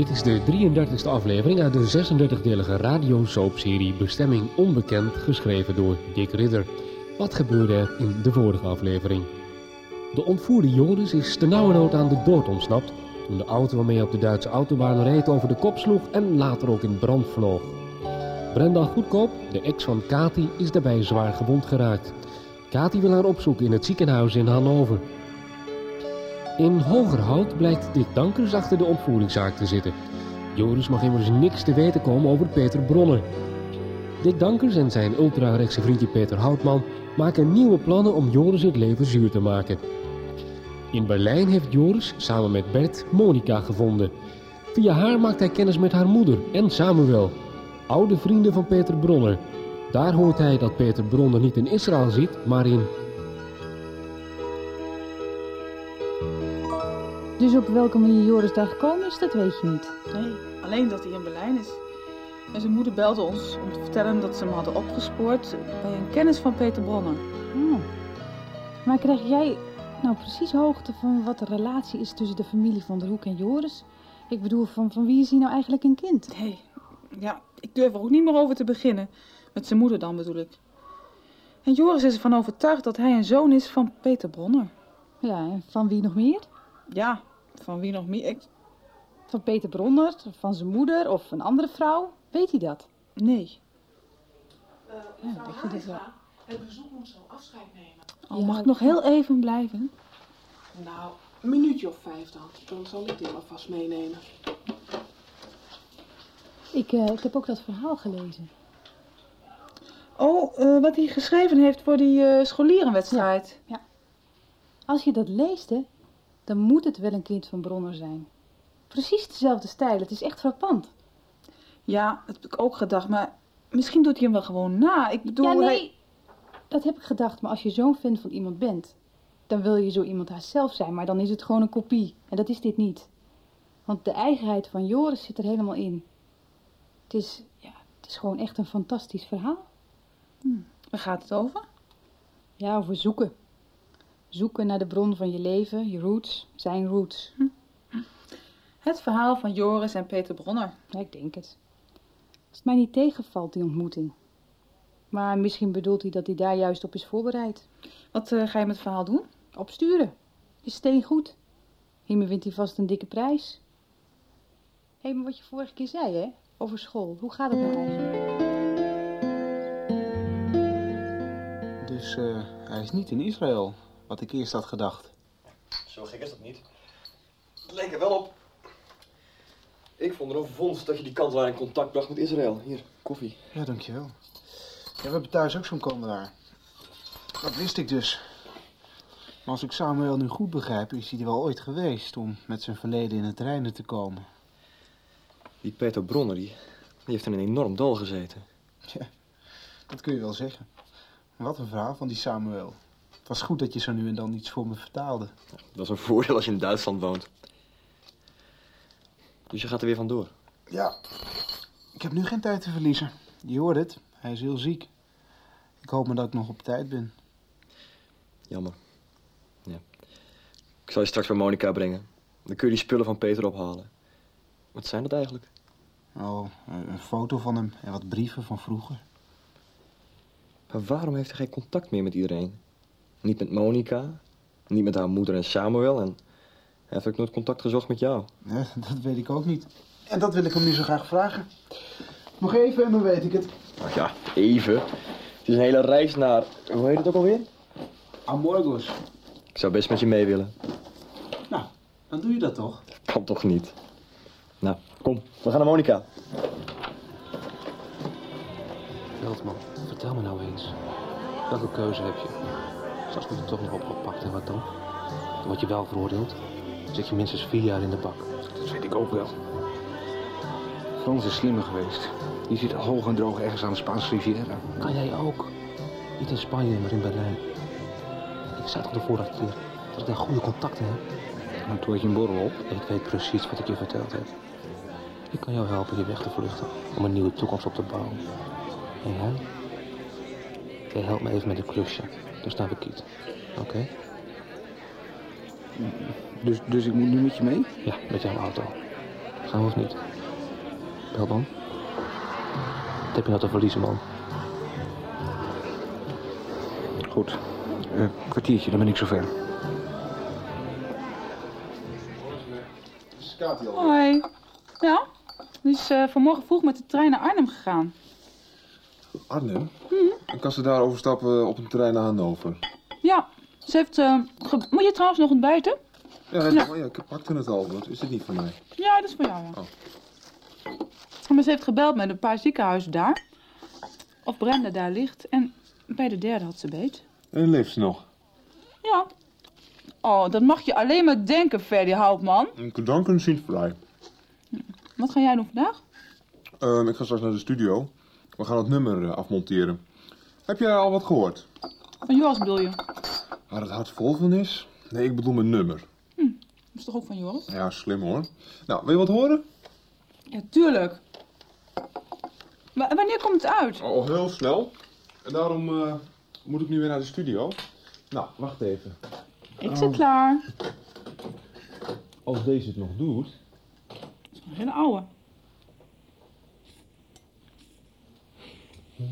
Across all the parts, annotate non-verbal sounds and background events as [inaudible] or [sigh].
Dit is de 33e aflevering uit de 36-delige radiosoapserie Bestemming Onbekend, geschreven door Dick Ridder. Wat gebeurde er in de vorige aflevering? De ontvoerde Joris is ternauwernood aan de dood ontsnapt toen de auto waarmee hij op de Duitse autobaan reed over de kop sloeg en later ook in brand vloog. Brenda Goedkoop, de ex van Kati, is daarbij zwaar gewond geraakt. Kati wil haar opzoeken in het ziekenhuis in Hannover. In Hogerhout blijkt Dick Dankers achter de ontvoeringszaak te zitten. Joris mag immers niks te weten komen over Peter Bronner. Dick Dankers en zijn ultrarechtse vriendje Peter Houtman maken nieuwe plannen om Joris het leven zuur te maken. In Berlijn heeft Joris samen met Bert Monica gevonden. Via haar maakt hij kennis met haar moeder en Samuel, oude vrienden van Peter Bronner. Daar hoort hij dat Peter Bronner niet in Israël zit, maar in Dus op welke manier Joris daar gekomen is, dat weet je niet. Nee, alleen dat hij in Berlijn is. En zijn moeder belde ons om te vertellen dat ze hem hadden opgespoord bij een kennis van Peter Bronner. Oh. Maar krijg jij nou precies hoogte van wat de relatie is tussen de familie van der Hoek en Joris? Ik bedoel, van, van wie is hij nou eigenlijk een kind? Nee, ja, ik durf er ook niet meer over te beginnen. Met zijn moeder dan bedoel ik. En Joris is ervan overtuigd dat hij een zoon is van Peter Bronner. Ja, en van wie nog meer? Ja, van wie nog meer? Ik... Van Peter Bronner, van zijn moeder of een andere vrouw? Weet hij dat? Nee. Ja, dat je dit wel... Het bezoek moet zo afscheid nemen. Oh, Ja, mag ik nog heel even blijven? Nou, een minuutje of vijf dan. Dan zal ik dit alvast meenemen. Ik, eh, ik heb ook dat verhaal gelezen. Oh, eh, wat hij geschreven heeft voor die eh, scholierenwedstrijd. Als je dat leest, hè, dan moet het wel een kind van Bronner zijn. Precies dezelfde stijl, het is echt frappant. Ja, dat heb ik ook gedacht, maar misschien doet hij hem wel gewoon na. Ik bedoel, ja, nee, hij- dat heb ik gedacht. Maar als je zo'n fan van iemand bent, dan wil je zo iemand haarzelf zijn. Maar dan is het gewoon een kopie. En dat is dit niet. Want de eigenheid van Joris zit er helemaal in. Het is, ja, het is gewoon echt een fantastisch verhaal. Waar gaat het over? Ja, over zoeken. Zoeken naar de bron van je leven, je roots, zijn roots. Het verhaal van Joris en Peter Bronner. Ja, ik denk het. Als het mij niet tegenvalt, die ontmoeting. Maar misschien bedoelt hij dat hij daar juist op is voorbereid. Wat eh, ga je met het verhaal doen? Opsturen. Is steen goed. Hiermee wint hij vast een dikke prijs. Hé, maar wat je vorige keer zei, hè? Over school. Hoe gaat het nou eigenlijk? Dus eh, hij is niet in Israël, wat ik eerst had gedacht. Zo gek is dat niet. Het leek er wel op. Ik vond er een vondst dat je die kantelaar in contact bracht met Israël. Hier, koffie. Ja, dankjewel. Ja, we hebben thuis ook zo'n kandelaar. Dat wist ik dus. Maar als ik Samuel nu goed begrijp, is hij er wel ooit geweest om met zijn verleden in het reinen te komen. Die Peter Bronner, die, die heeft in een enorm dal gezeten. Dat kun je wel zeggen. Wat een verhaal van die Samuel. Het was goed dat je zo nu en dan iets voor me vertaalde. Dat is een voordeel als je in Duitsland woont. Dus je gaat er weer vandoor. Ja, ik heb nu geen tijd te verliezen. Je hoort het, hij is heel ziek. Ik hoop maar dat ik nog op tijd ben. Jammer. Ja. Ik zal je straks bij Monica brengen. Dan kun je die spullen van Peter ophalen. Wat zijn dat eigenlijk? Oh, een foto van hem en wat brieven van vroeger. Maar waarom heeft hij geen contact meer met iedereen? Niet met Monica, niet met haar moeder en Samuel en heeft ook nooit contact gezocht met jou. Nee, [laughs] dat weet ik ook niet. En dat wil ik hem nu zo graag vragen. Nog even en dan weet ik het. Ach ja, even. Het is een hele reis naar, hoe heet het ook alweer? Amorgos. Ik zou best met je mee willen. Nou, dan doe je dat toch? Kan toch niet? Nou, kom, we gaan naar Monica. Veldman, vertel me nou eens. Welke keuze heb je? Straks wordt je toch nog opgepakt en wat dan? Dan word je wel veroordeeld. Dan zit je minstens vier jaar in de bak. Dat weet ik ook wel. Frans is slimmer geweest. Die zit hoog en droog ergens aan de Spaanse Riviera. Kan jij ook? Niet in Spanje, maar in Berlijn. Ik zei toch de vorige keer dat ik daar goede contacten heb? Nou, toen had je een borrel op. Ik weet precies wat ik je verteld heb. Ik kan jou helpen je weg te vluchten. Om een nieuwe toekomst op te bouwen. En jij? Jij helpt me even met een klusje. Dan staan we kiet. Oké? Dus, dus ik moet nu met je mee? Ja, met jouw auto. Gaan we of niet? Belman? Wat heb je nou te verliezen, man? Goed. Eh, kwartiertje, dan ben ik zover. Hoi. Ja, die is eh, vanmorgen vroeg met de trein naar Arnhem gegaan. Arnhem? Dan kan ze daar overstappen op een trein naar Hannover. Ja, ze heeft... eh, Moet je trouwens nog ontbijten? Ja, Ja. oh ja ik pakte het al. Dat is dit niet van mij. Ja, dat is voor jou, ja. Oh. Maar ze heeft gebeld met een paar ziekenhuizen daar. Of Brenda daar ligt. En bij de derde had ze beet. En leeft ze nog? Ja. Oh, dat mag je alleen maar denken, Ferdy Houtman. Danken sind vrij. Wat ga jij doen vandaag? Ehm, ik ga straks naar de studio. We gaan het nummer eh, afmonteren. Heb jij al wat gehoord? Van Joris bedoel je? Waar het hart vol van is? Nee, ik bedoel mijn nummer. Dat is toch ook van Joris? Ja, slim hoor. Nou, wil je wat horen? Ja, tuurlijk. Maar wanneer komt het uit? Oh, heel snel. En daarom eh, moet ik nu weer naar de studio. Nou, wacht even. Ik zit klaar. Als deze het nog doet. Een hele oude. Ja.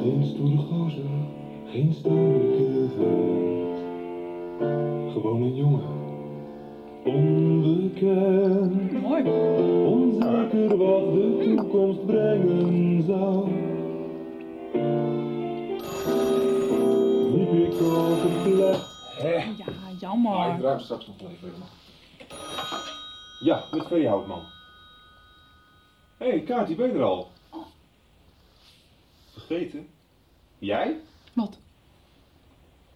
Geen stoere gozer, geen sterke ruim straks nog wel even. Ja, met Veehoutman. Hé, hey, Kaartje, ben je er al? Vergeten? Jij? Wat?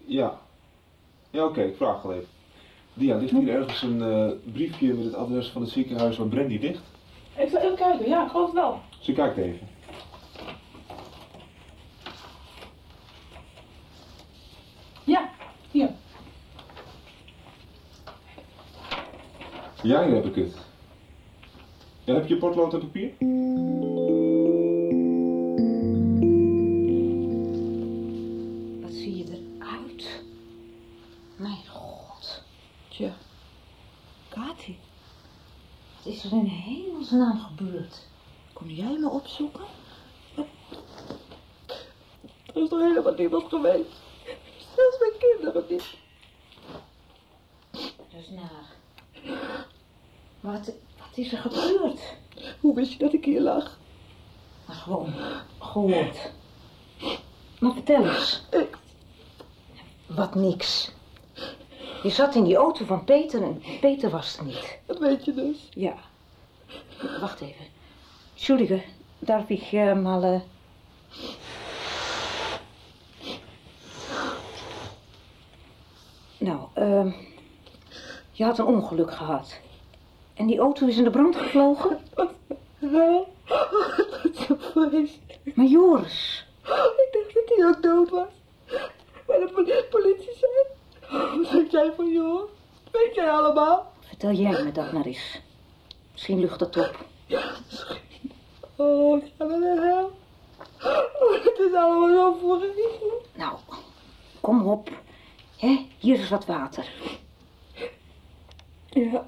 Ja. Ja, oké, ik vraag wel even. Ja, ligt hier ergens een eh, briefje met het adres van het ziekenhuis waar Brandy ligt? Ik zal even kijken. Ja, ik geloof het wel. Ze kijkt even. Ja, hier. Ja, hier heb ik het. Ja, heb je potlood en papier? Wat zie je eruit? Mijn god. Tja. Kati, wat is er in hemelsnaam gebeurd? Kom jij me opzoeken? Er is toch helemaal niemand geweest. Zelfs mijn kinderen niet. Dat is naar. Wat, wat is er gebeurd? Hoe wist je dat ik hier lag? Maar gewoon gehoord. Maar vertel eens. Ik. Wat niks. Je zat in die auto van Peter en Peter was het niet. Dat weet je dus. Ja. Wacht even. Entschuldige, darf mal... Äh... Nou, ehm je had een ongeluk gehad. En die auto is in de brand gevlogen? Ja, dat is een vrees. Maar Joris, Ik dacht dat hij ook dood was. Maar de poli- politie zei... Wat weet jij van joh? Weet jij allemaal? Vertel jij me dat maar eens. Misschien lucht het op. Oh, ik ga naar de hel. Oh, het is allemaal zo vreselijk. Nou, kom op. Hé, hier is wat water. Ja, ja.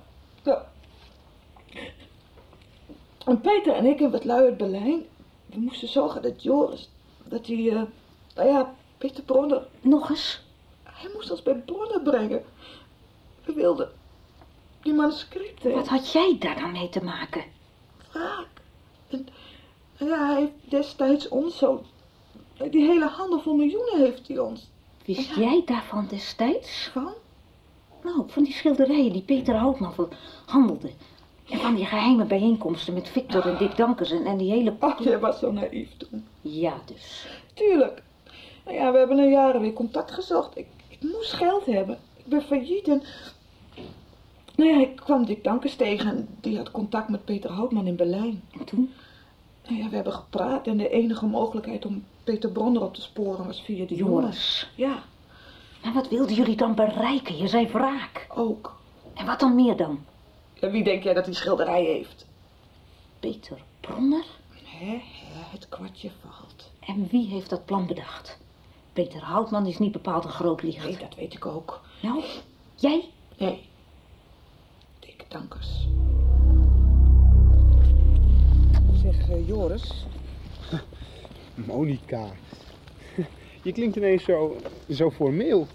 En Peter en ik hebben het lui uit Berlijn. We moesten zorgen dat Joris, dat hij, eh, nou ja, Peter Bronner, Nog eens. hij moest ons bij Bronner brengen. We wilden die manuscripten. Wat had jij daar dan mee te maken? wraak. En, ja, hij heeft destijds ons zo, die hele handel vol miljoenen heeft hij ons Wist jij daarvan destijds? van. Nou, van die schilderijen die Peter Houtman handelde. En van die geheime bijeenkomsten met Victor en Dick Dankers en, en die hele... Ach, jij was zo naïef toen. Ja, dus. Tuurlijk. Nou ja, we hebben na jaren weer contact gezocht. Ik, ik moest geld hebben. Ik ben failliet en... Nou ja, ik kwam Dick Dankers tegen en die had contact met Peter Houtman in Berlijn. En toen? Nou ja, we hebben gepraat en de enige mogelijkheid om Peter Bronner op te sporen was via de jongen. Joris. Ja, Maar wat wilden jullie dan bereiken? Je zei wraak. ook. En wat dan meer dan? En wie denk jij dat die schilderij heeft? Peter Bronner? Hè, het kwartje valt. En wie heeft dat plan bedacht? Peter Houtman is niet bepaald een groot licht. Nee, dat weet ik ook. Nou, jij? Nee. Dick Dankers. Zeg, eh, Joris. [laughs] Monica. [laughs] Je klinkt ineens zo, zo formeel.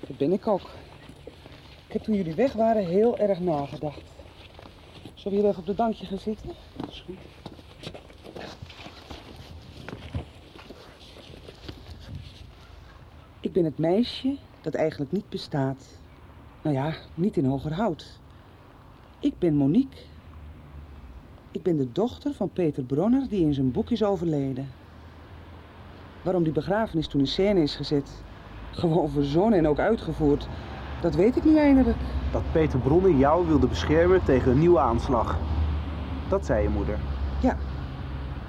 Dat ben ik ook. Ik heb toen jullie weg waren heel erg nagedacht. Zullen we hier even op de bankje gaan zitten? Ik ben het meisje dat eigenlijk niet bestaat. Nou ja, niet in Hogerhout. Ik ben Monique. Ik ben de dochter van Peter Bronner die in zijn boek is overleden. Waarom die begrafenis toen in scène is gezet, gewoon verzonnen en ook uitgevoerd, dat weet ik nu eindelijk. Dat Peter Bronner jou wilde beschermen tegen een nieuwe aanslag. Dat zei je moeder. Ja.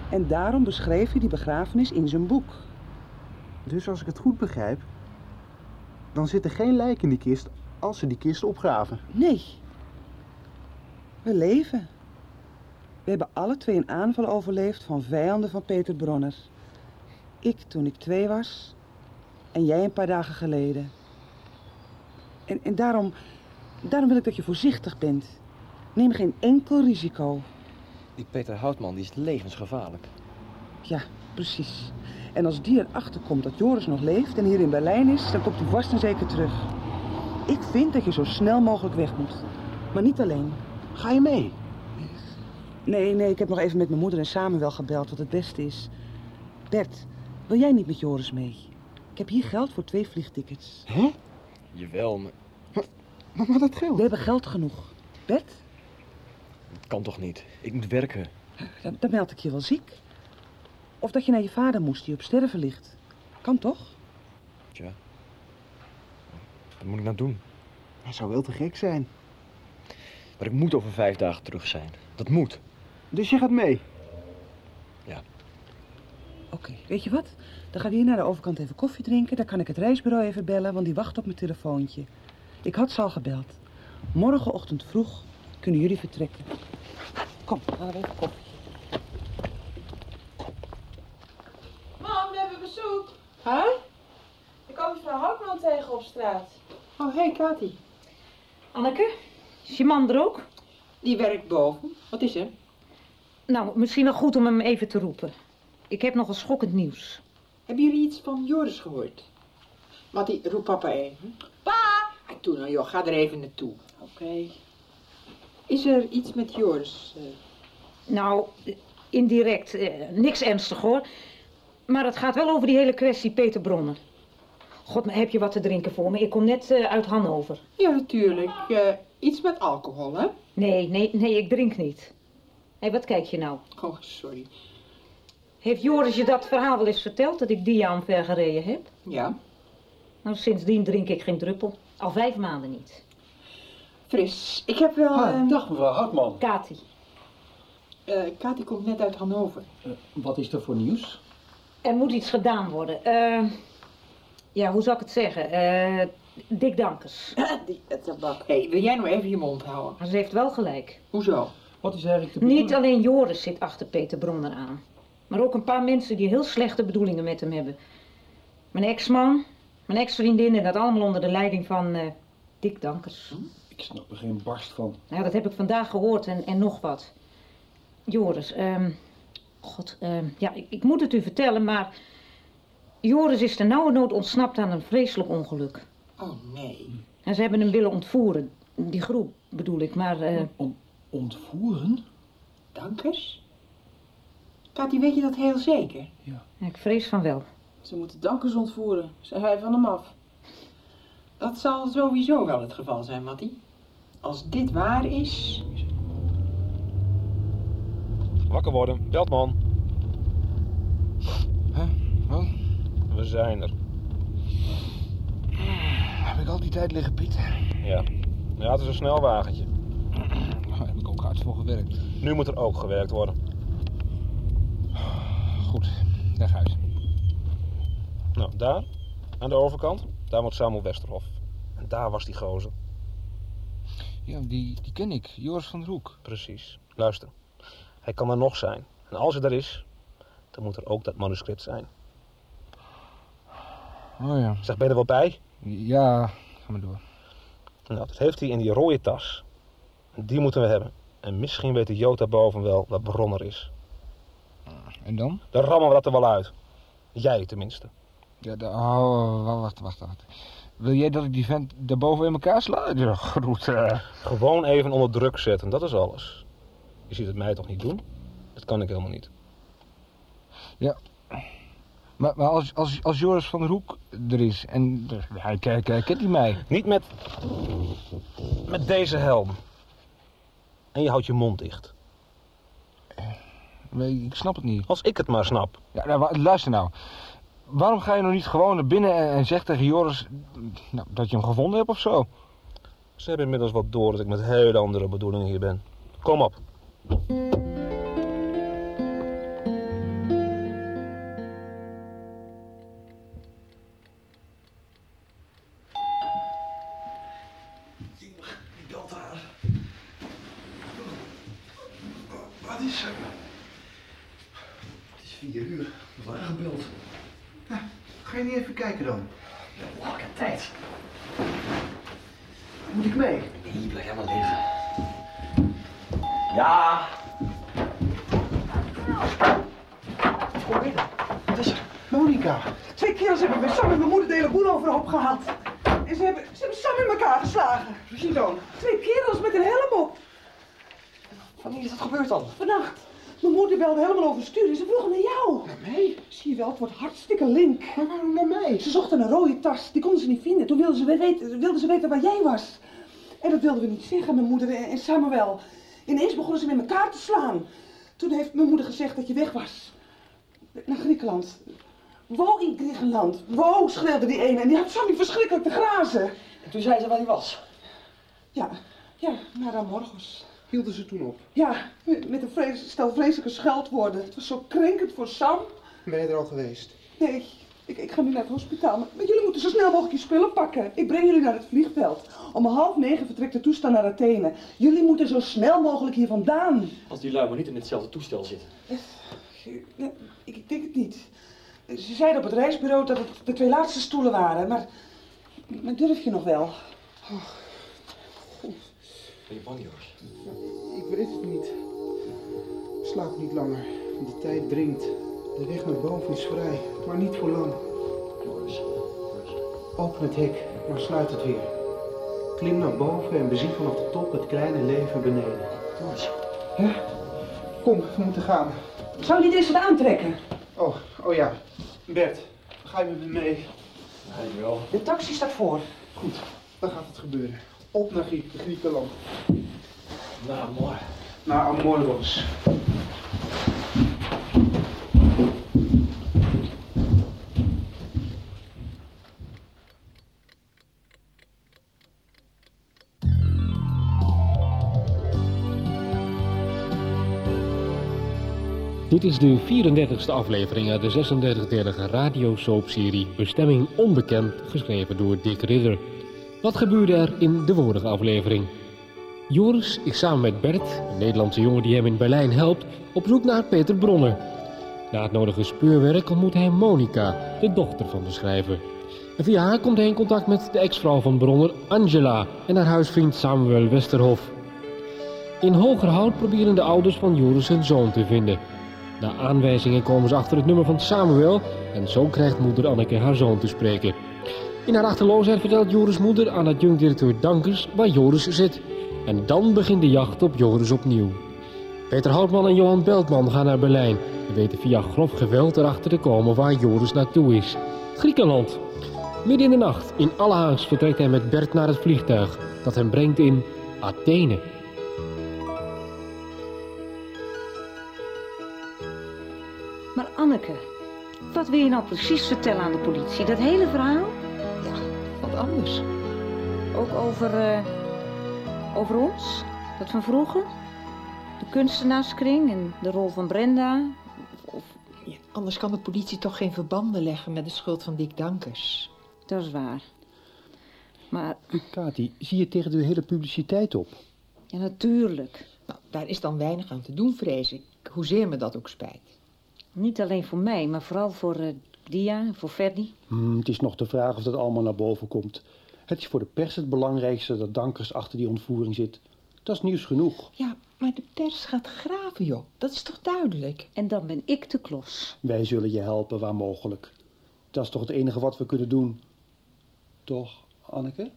En daarom beschreef hij die begrafenis in zijn boek. Dus als ik het goed begrijp, dan zit er geen lijk in die kist als ze die kist opgraven. Nee. We leven. We hebben alle twee een aanval overleefd van vijanden van Peter Bronner. Ik toen ik twee was en jij een paar dagen geleden. En, en daarom, daarom wil ik dat je voorzichtig bent. Neem geen enkel risico. Die Peter Houtman die is levensgevaarlijk. Ja, precies. En als die erachter komt dat Joris nog leeft en hier in Berlijn is, dan komt hij vast en zeker terug. Ik vind dat je zo snel mogelijk weg moet. Maar niet alleen. Ga je mee? Nee, nee, ik heb nog even met mijn moeder en Samuel gebeld wat het beste is. Bert, wil jij niet met Joris mee? Ik heb hier geld voor twee vliegtickets. Hè? Jawel, maar Maar, maar dat geld? We hebben geld genoeg. Bert, dat kan toch niet? Ik moet werken. dan, dan meld ik je wel ziek. Of dat je naar je vader moest die op sterven ligt. Kan toch? Tja. Wat moet ik nou doen? Dat zou wel te gek zijn. Maar ik moet over vijf dagen terug zijn. Dat moet. Dus je gaat mee? Oké, weet je wat? Dan gaan we hier naar de overkant even koffie drinken. Dan kan ik het reisbureau even bellen, want die wacht op mijn telefoontje. Ik had ze al gebeld. Morgenochtend vroeg kunnen jullie vertrekken. Kom, gaan we even koffie. Mam, we hebben bezoek. Huh? Ik kwam mevrouw Houtman tegen op straat. Oh, hey Kati. Anneke, is je man er ook? Die werkt boven. Wat is er? Nou, misschien nog goed om hem even te roepen. Ik heb nog een schokkend nieuws. Hebben jullie iets van Joris gehoord? Mattie, roep papa even. Pa! Toen nou joh, ga er even naartoe. Oké. Is er iets met Joris? eh? Nou, indirect, eh, niks ernstig hoor. Maar het gaat wel over die hele kwestie Peter Bronner. God, maar heb je wat te drinken voor me? Ik kom net eh, uit Hannover. Ja, natuurlijk. Eh, iets met alcohol, hè? Nee, nee, nee, ik drink niet. Hé, wat kijk je nou? Oh, sorry. Heeft Joris je dat verhaal wel eens verteld, dat ik die jaar omver gereden heb? Ja, Nou, sindsdien drink ik geen druppel. Al vijf maanden niet. fris. Ik heb wel... eh, dag mevrouw Hartman. Kati, eh, Kati komt net uit Hannover. wat is er voor nieuws? er moet iets gedaan worden. Eh, ja, hoe zou ik het zeggen? Eh, Dick Dankers. [clears throat] Die eh, tabak. Hé, wil jij nou even je mond houden? Maar ze heeft wel gelijk. Hoezo? Wat is eigenlijk de Niet alleen Joris zit achter Peter Bronner aan. Maar ook een paar mensen die heel slechte bedoelingen met hem hebben. Mijn ex-man, mijn ex-vriendin en dat allemaal onder de leiding van eh, Dick Dankers. Ik snap er geen barst van. Nou, dat heb ik vandaag gehoord en, en nog wat. Joris, ehm, god, ehm, ja, ik, ik moet het u vertellen, maar Joris is ter nauwe nood ontsnapt aan een vreselijk ongeluk. Oh nee. En ze hebben hem willen ontvoeren, die groep bedoel ik, maar... eh, ontvoeren? Dankers? Tati, weet je dat heel zeker? ja, ik vrees van wel. Ze moeten dankers ontvoeren, zei hij van hem af. Dat zal sowieso wel het geval zijn, Mattie. Als dit waar is... Wakker worden, Beltman. Huh? Wat? We zijn er. Heb ik al die tijd liggen pieten? Ja. Ja, het is een snel wagentje. Daar heb ik ook hard voor gewerkt. Nu moet er ook gewerkt worden. Goed, leg uit. Nou, daar, aan de overkant, daar woont Samuel Westerhof. En daar was die gozer. Ja, die, die ken ik. Joris van der Hoek. Precies. Luister, hij kan er nog zijn. En als hij er is, dan moet er ook dat manuscript zijn. Oh ja. Zeg, ben je er wel bij? Ja, ga maar door. Nou, dat heeft hij in die rode tas. Die moeten we hebben. En misschien weet de Jota boven wel wat Bronner is. En dan? Dan rammen we dat er wel uit. Jij tenminste. Ja, de, oh, wacht, wacht, wacht. Wil jij dat ik die vent daarboven in elkaar sla? Ja, goed. eh. Gewoon even onder druk zetten, dat is alles. Je ziet het mij toch niet doen? Dat kan ik helemaal niet. Ja. Maar, maar als, als, als Joris van der Hoek er is en hij, hij kent hij mij. Niet met, met deze helm. En je houdt je mond dicht. Ik snap het niet. Als ik het maar snap. Ja, nou, luister nou. Waarom ga je nou niet gewoon naar binnen en, en zeg tegen Joris nou, dat je hem gevonden hebt of zo? Ze hebben inmiddels wat door dat ik met hele andere bedoelingen hier ben. Kom op. die konden ze niet vinden. Toen wilden ze weten, wilden ze weten waar jij was. En dat wilden we niet zeggen, mijn moeder en en Samuel. Ineens begonnen ze met elkaar te slaan. Toen heeft mijn moeder gezegd dat je weg was. Naar Griekenland. Wo in Griekenland. Wo, schreeuwde die ene. En die had Sammy verschrikkelijk te grazen. En toen zei ze waar hij was. Ja, ja, naar Amorgos. Hielden ze toen op? Ja, met een vrees, stel vreselijke scheldwoorden. Het was zo krenkend voor Sam. Ben je er al geweest? Nee, ik, ik ga nu naar het hospitaal. Maar, maar jullie moeten zo snel mogelijk je spullen pakken. Ik breng jullie naar het vliegveld. Om half negen vertrekt de toestel naar Athene. Jullie moeten zo snel mogelijk hier vandaan. Als die lui maar niet in hetzelfde toestel zitten. Ja, ik, ik denk het niet. Ze zeiden op het reisbureau dat het de twee laatste stoelen waren. Maar, maar durf je nog wel? Ben je bang, Joris? Ik weet het niet. Slaap niet langer. De tijd dringt. De weg naar boven is vrij, maar niet voor lang. Open het hek, maar sluit het weer. Klim naar boven en bezie vanaf de top het kleine leven beneden. Ja? Kom, we moeten gaan. Zou je dit eens aantrekken? Oh, oh ja. Bert, ga je met me mee? Nee, wel. De taxi staat voor. Goed, dan gaat het gebeuren. Op naar Grie- Griekenland. Nou, mooi. Naar Amoros. Dit is de 34e aflevering uit de 36-delige radiosoapserie Bestemming Onbekend, geschreven door Dick Ridder. Wat gebeurde er in de vorige aflevering? Joris is samen met Bert, een Nederlandse jongen die hem in Berlijn helpt, op zoek naar Peter Bronner. Na het nodige speurwerk ontmoet hij Monica, de dochter van de schrijver. En via haar komt hij in contact met de ex-vrouw van Bronner, Angela, en haar huisvriend Samuel Westerhof. In Hogerhout proberen de ouders van Joris hun zoon te vinden. Na aanwijzingen komen ze achter het nummer van Samuel en zo krijgt moeder Anneke haar zoon te spreken. In haar achterloosheid vertelt Joris' moeder aan adjunct-directeur Dankers waar Joris zit. En dan begint de jacht op Joris opnieuw. Peter Houtman en Johan Beltman gaan naar Berlijn en weten via grof geweld erachter te komen waar Joris naartoe is. Griekenland. Midden in de nacht, in alle haast, vertrekt hij met Bert naar het vliegtuig dat hem brengt in Athene. Wat wil je nou precies vertellen aan de politie? Dat hele verhaal? Wat anders. Ook over, eh, over ons? Dat van vroeger? De kunstenaarskring en de rol van Brenda? Ja, anders kan de politie toch geen verbanden leggen met de schuld van Dick Dankers. Dat is waar. Maar, Kati, zie je tegen de hele publiciteit op? ja natuurlijk. Nou, daar is dan weinig aan te doen, vrees ik. Hoezeer me dat ook spijt. Niet alleen voor mij, maar vooral voor eh, Dia en voor Ferdi. Hmm, het is nog de vraag of dat allemaal naar boven komt. Het is voor de pers het belangrijkste dat Dankers achter die ontvoering zit. Dat is nieuws genoeg. Ja, maar de pers gaat graven, joh. Dat is toch duidelijk? En dan ben ik de klos. Wij zullen je helpen waar mogelijk. Dat is toch het enige wat we kunnen doen. Toch, Anneke?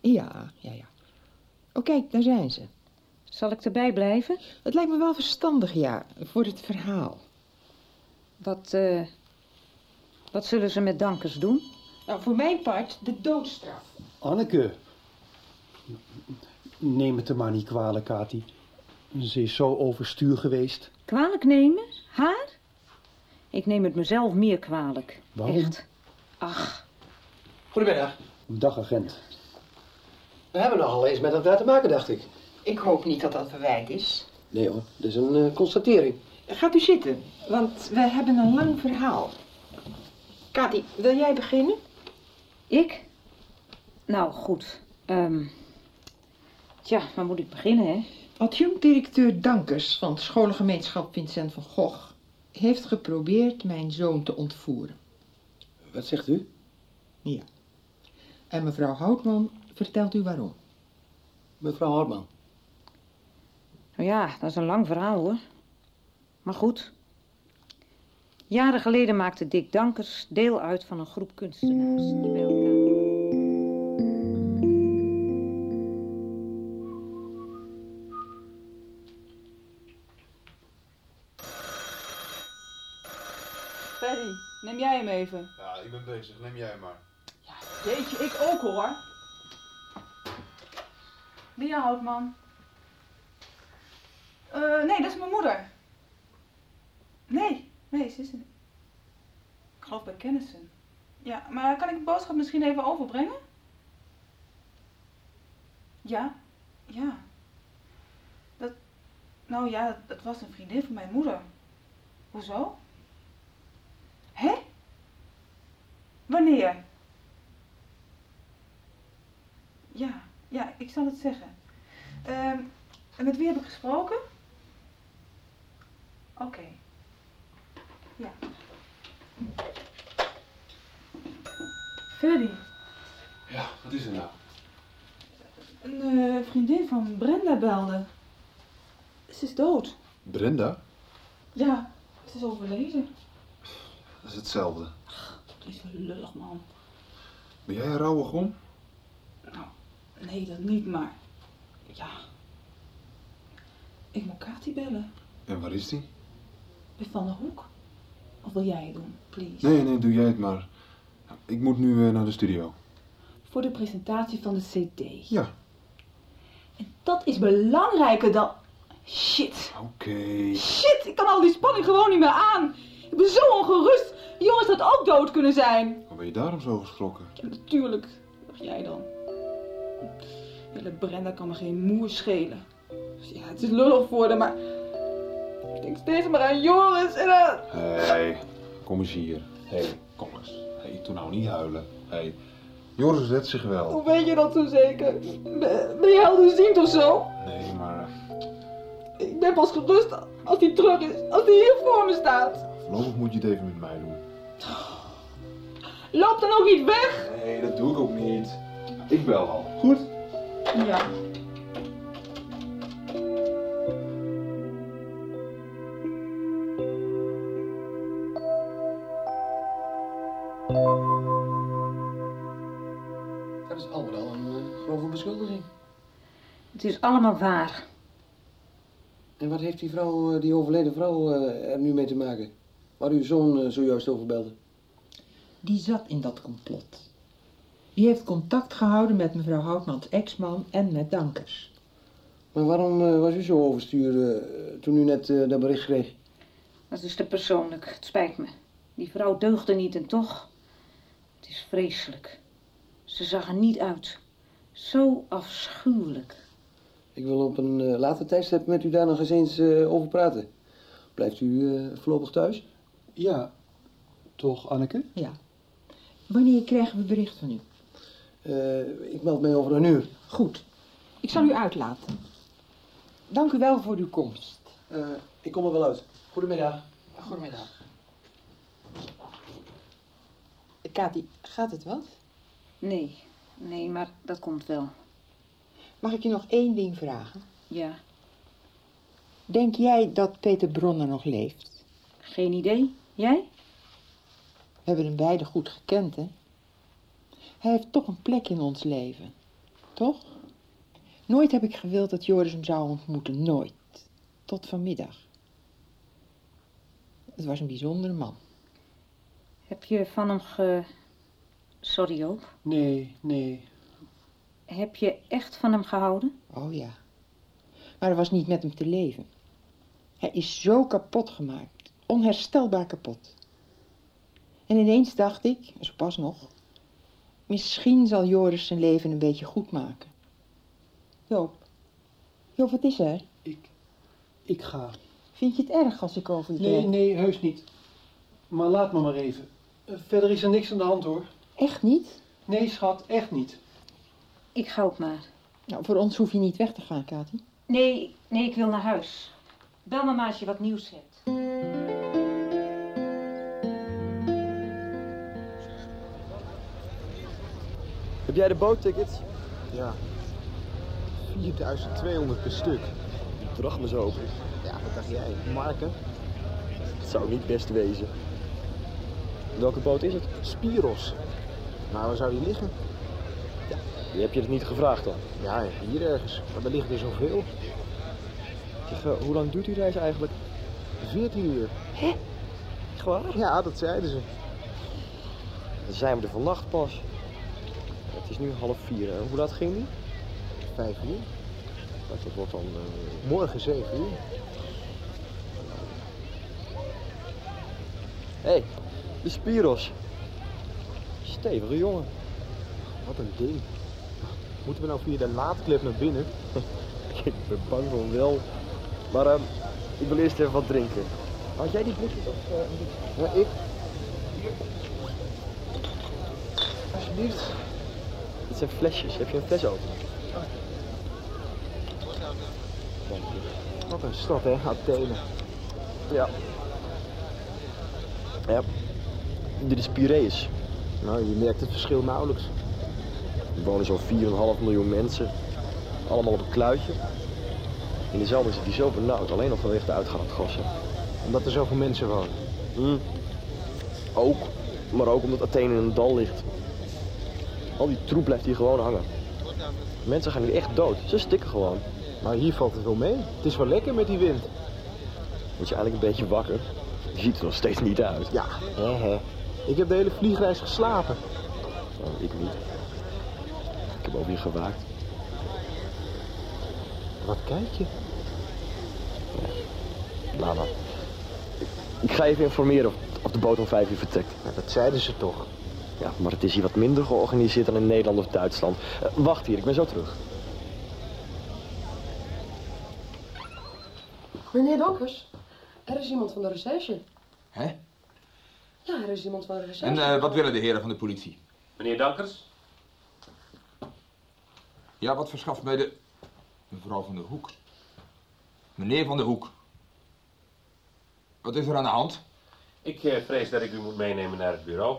Ja, ja, ja. Oh, kijk, daar zijn ze. Zal ik erbij blijven? Het lijkt me wel verstandig, ja, voor het verhaal. Wat, eh, wat zullen ze met Dankers doen? Nou, voor mijn part de doodstraf. Anneke. Neem het er maar niet kwalijk, Kati. Ze is zo overstuur geweest. Kwalijk nemen? Haar? Ik neem het mezelf meer kwalijk. Waarom? Echt. Ach, Goedemiddag. Dag, agent. We hebben nogal eens met elkaar te maken, dacht ik. Ik hoop niet dat dat verwijt is. Nee hoor, dit is een eh, constatering. Gaat u zitten, want we hebben een lang verhaal. Kati, wil jij beginnen? ik? Nou, goed. Ehm tja, waar moet ik beginnen, hè? Adjunct-directeur Dankers van het scholengemeenschap Vincent van Gogh heeft geprobeerd mijn zoon te ontvoeren. Wat zegt u? Ja. En mevrouw Houtman vertelt u waarom. Mevrouw Hartman. Nou ja, dat is een lang verhaal, hoor. Maar goed. Jaren geleden maakte Dick Dankers deel uit van een groep kunstenaars die bij elkaar... Ferry, neem jij hem even. Ja, ik ben bezig. Neem jij maar. Jeetje, ik ook hoor. Lia Houtman. Eh, nee, dat is mijn moeder. Nee, nee, ze is er niet. Ik geloof bij kennissen. Ja, maar kan ik de boodschap misschien even overbrengen? Ja, ja. Dat, nou ja, dat, dat was een vriendin van mijn moeder. Hoezo? Hè? Wanneer? Ja, ja, ik zal het zeggen. Ehm, en met wie heb ik gesproken? Oké. Ja. Ferdy, Ja, wat is er nou? een eh, vriendin van Brenda belde. Ze is dood. Brenda? Ja, ze is overleden. Dat is hetzelfde. Dat is wel lullig, man. Ben jij een rouwig om? Nee, dat niet, maar... Ja. Ik moet Kati bellen. En waar is die? Bij Van der Hoek. Of wil jij het doen, please? Nee, nee, doe jij het maar. Ik moet nu eh, naar de studio. Voor de presentatie van de CD. Ja. En dat is belangrijker dan... Shit. Oké. Shit, ik kan al die spanning gewoon niet meer aan. Ik ben zo ongerust. Jongens dat ook dood kunnen zijn. Maar ben je daarom zo geschrokken? Ja, natuurlijk. Dacht jij dan? Hele Brenda kan me geen moer schelen. Ja, het is lullig voor haar, maar... Ik steeds maar aan Joris en aan... Hé, hey, kom eens hier. Hé, hey, kom eens. Hé, hey, doe nou niet huilen. Hé, hey, Joris redt zich wel. Hoe weet je dat zo zeker? Ben, ben je helderziend of zo? Nee, maar Ik ben pas gerust als hij terug is, als hij hier voor me staat. voorlopig moet je het even met mij doen. Loop dan ook niet weg! Nee, dat doe ik ook niet. Ik bel al. Goed? Ja. Het is allemaal waar. En wat heeft die vrouw, eh, die overleden vrouw, eh, er nu mee te maken? Waar uw zoon eh, zojuist over belde. Die zat in dat complot. Die heeft contact gehouden met mevrouw Houtmans ex-man en met Dankers. Maar waarom was u zo overstuur eh, toen u net eh, dat bericht kreeg? Dat is te persoonlijk. Het spijt me. Die vrouw deugde niet en toch. Het is vreselijk. Ze zag er niet uit. Zo afschuwelijk. Ik wil op een eh, later tijdstip met u daar nog eens eens eh, over praten. Blijft u eh, voorlopig thuis? Ja, toch, Anneke? Ja. Wanneer krijgen we bericht van u? Eh, ik meld mij over een uur. Goed. Ik zal u uitlaten. Dank u wel voor uw komst. Eh, ik kom er wel uit. Goedemiddag. Goedemiddag. Kati, gaat het wat? Nee, nee, maar dat komt wel. Mag ik je nog één ding vragen? Ja, Denk jij dat Peter Bronner nog leeft? geen idee. Jij? We hebben hem beide goed gekend, hè? Hij heeft toch een plek in ons leven. Toch? Nooit heb ik gewild dat Joris hem zou ontmoeten. Nooit. Tot vanmiddag. Het was een bijzondere man. Heb je van hem ge... Sorry, Joop. Nee, nee. Heb je echt van hem gehouden? Oh ja. Maar er was niet met hem te leven. Hij is zo kapot gemaakt. Onherstelbaar kapot. En ineens dacht ik, zo pas nog... Misschien zal Joris zijn leven een beetje goed maken. Joop. Joop, wat is er? Ik ga. Vind je het erg als ik over je Nee, nee, heus niet. Maar laat me maar even. Verder is er niks aan de hand hoor. Echt niet? Nee, schat, echt niet. Ik ga ook maar. Nou, voor ons hoef je niet weg te gaan, Kati. Nee, nee, ik wil naar huis. Bel me maar als je wat nieuws hebt. Heb jij de boottickets? Ja. 4200 per stuk. Dracht me zo open. Ja, wat dacht jij? Marken? Het zou niet best wezen. Welke boot is het? Spiros. Maar waar zou die liggen? Die heb je het niet gevraagd dan? Ja, hier ergens. Maar er ligt er zoveel. Zeg, hoe lang duurt die reis eigenlijk? 14 uur. Hè? Waar? Ja, dat zeiden ze. Dan zijn we er vannacht pas. Het is nu half vier. Hoe laat ging die? Vijf uur. Dat wordt dan... eh, Morgen 7 uur. Hé, hey, de Spiros. Stevige jongen. Wat een ding. Moeten we nou via de laadklep naar binnen? [laughs] ik ben bang van wel. Maar ehm, ik wil eerst even wat drinken. Had jij die blikjes of eh, niet? Ja, ik. Alsjeblieft. Dit zijn flesjes. Heb je een fles open? Wat een stad, hè, Athene. Ja. Ja. Dit is Piraeus. Nou, je merkt het verschil nauwelijks. Er wonen zo'n 4,5 miljoen mensen. Allemaal op een kluitje. In de zomer het hier zo benauwd, alleen al vanwege de uitgaan het gas. hè. Omdat er zoveel mensen wonen. Hm. Ook, maar ook omdat Athene in een dal ligt. Al die troep blijft hier gewoon hangen. Mensen gaan hier echt dood. Ze stikken gewoon. Maar hier valt het wel mee. Het is wel lekker met die wind. Word je eigenlijk een beetje wakker? Je ziet er nog steeds niet uit. Ja. Ik heb de hele vliegreis geslapen. Oh, ik niet. Ik heb ook hier gewaakt. Wat kijk je? Laat maar. Ik, ga even informeren of, of de boot om vijf uur vertrekt. dat zeiden ze toch. Ja, maar het is hier wat minder georganiseerd dan in Nederland of Duitsland. Eh, wacht hier, ik ben zo terug. Meneer Donkers, er is iemand van de recherche. Hè? Ja, er is iemand van de recherche. En eh, wat willen de heren van de politie? Meneer Dankers, Ja, wat verschaft mij de... Mevrouw van der Hoek. Meneer van der Hoek. Wat is er aan de hand? Ik eh, vrees dat ik u moet meenemen naar het bureau.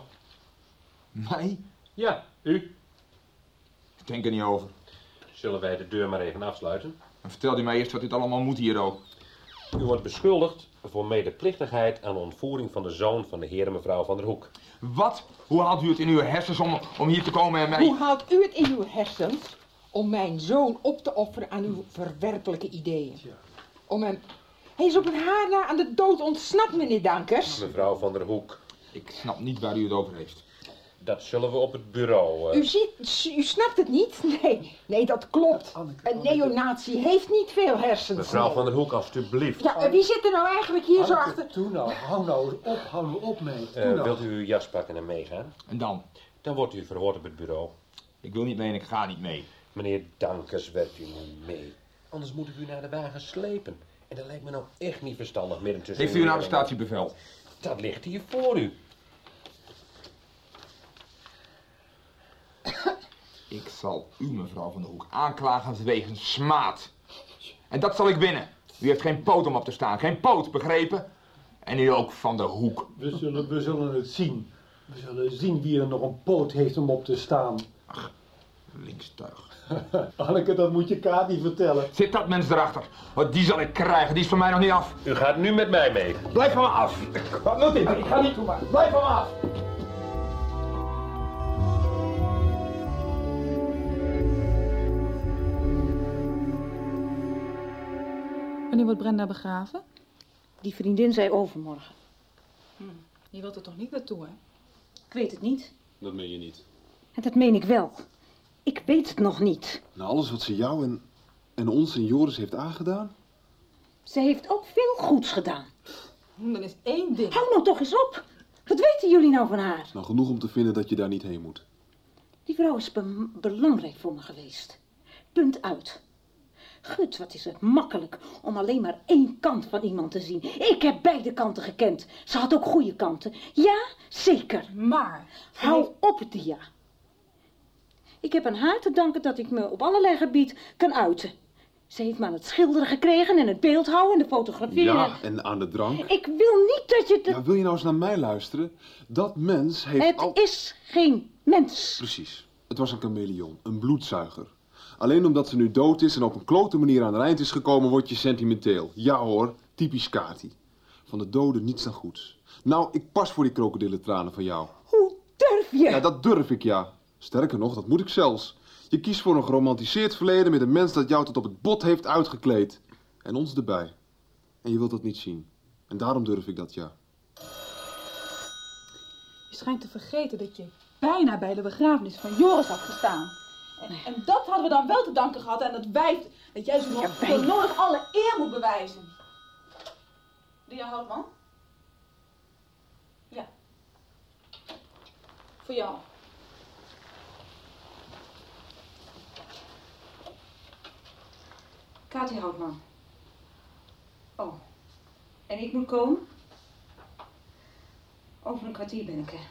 Mij? Ja, u. Ik denk er niet over. Zullen wij de deur maar even afsluiten? Dan vertelt u mij eerst wat dit allemaal moet hier ook. U wordt beschuldigd voor medeplichtigheid aan de ontvoering van de zoon van de heer en mevrouw van der Hoek. Wat? Hoe haalt u het in uw hersens om, om hier te komen en mij... Hoe haalt u het in uw hersens om mijn zoon op te offeren aan uw verwerpelijke ideeën? Om hem... Hij is op een haar na aan de dood ontsnapt, meneer Dankers. Mevrouw van der Hoek. Ik snap niet waar u het over heeft. Dat zullen we op het bureau... eh, U ziet, u snapt het niet? [laughs] Nee, nee, dat klopt. Een neonatie heeft niet veel hersens. Mevrouw van der Hoek, alstublieft. Ja, en wie zit er nou eigenlijk hier zo achter? Toe nou, hou nou op, hou nou op mee. Eh, nou. wilt u uw jas pakken en meegaan? En dan? Dan wordt u verhoord op het bureau. Ik wil niet mee en ik ga niet mee. Meneer Dankers, werkt u nu mee. Anders moet ik u naar de wagen slepen. En dat lijkt me nou echt niet verstandig midden tussen... Heeft u een arrestatiebevel? Dat ligt hier voor u. Ik zal u, mevrouw van der Hoek, aanklagen wegens smaad. En dat zal ik winnen. U heeft geen poot om op te staan. Geen poot, begrepen? En u ook van de hoek. We zullen, we zullen het zien. We zullen zien wie er nog een poot heeft om op te staan. Linkstuig. [laughs] Anneke, dat moet je Kaat niet vertellen. Zit dat mens erachter? Want die zal ik krijgen. Die is van mij nog niet af. U gaat nu met mij mee. Blijf van me af. Wat moet dit? Ik ga niet toe, maar blijf van me af. Wanneer wordt Brenda begraven? Die vriendin zei overmorgen. Je wilt er toch niet naartoe, hè? Ik weet het niet. Dat meen je niet. En dat meen ik wel. Ik weet het nog niet. Na alles wat ze jou en, en ons en Joris heeft aangedaan? Ze heeft ook veel goeds gedaan. Dan is één ding. Hou nou toch eens op. Wat weten jullie nou van haar? Nou, genoeg om te vinden dat je daar niet heen moet. Die vrouw is be- belangrijk voor me geweest. Punt uit. Gut, wat is het makkelijk om alleen maar één kant van iemand te zien. Ik heb beide kanten gekend. Ze had ook goede kanten. Ja, zeker. Maar... Hou op, Dia. Ik heb aan haar te danken dat ik me op allerlei gebied kan uiten. Ze heeft me aan het schilderen gekregen en het beeldhouden en de fotografie. Ja, en aan de drank. Ik wil niet dat je... De... Ja, wil je nou eens naar mij luisteren? Dat mens heeft het al... is geen mens. Precies. Het was een chameleon, een bloedzuiger. Alleen omdat ze nu dood is en op een klote manier aan het eind is gekomen, word je sentimenteel. Ja hoor, typisch Kati. Van de doden niets dan goeds. Nou, ik pas voor die krokodillentranen van jou. Hoe durf je? Ja, dat durf ik, ja. Sterker nog, dat moet ik zelfs. Je kiest voor een geromantiseerd verleden met een mens dat jou tot op het bot heeft uitgekleed. En ons erbij. En je wilt dat niet zien. En daarom durf ik dat, ja. Je schijnt te vergeten dat je bijna bij de begrafenis van Joris had gestaan. En, en dat hadden we dan wel te danken gehad aan dat wijf dat jij zo nog zo nodig alle eer moet bewijzen. Ria Houtman? Ja. Voor jou. Katie Houtman. Oh, en ik moet komen? Over een kwartier ben ik er.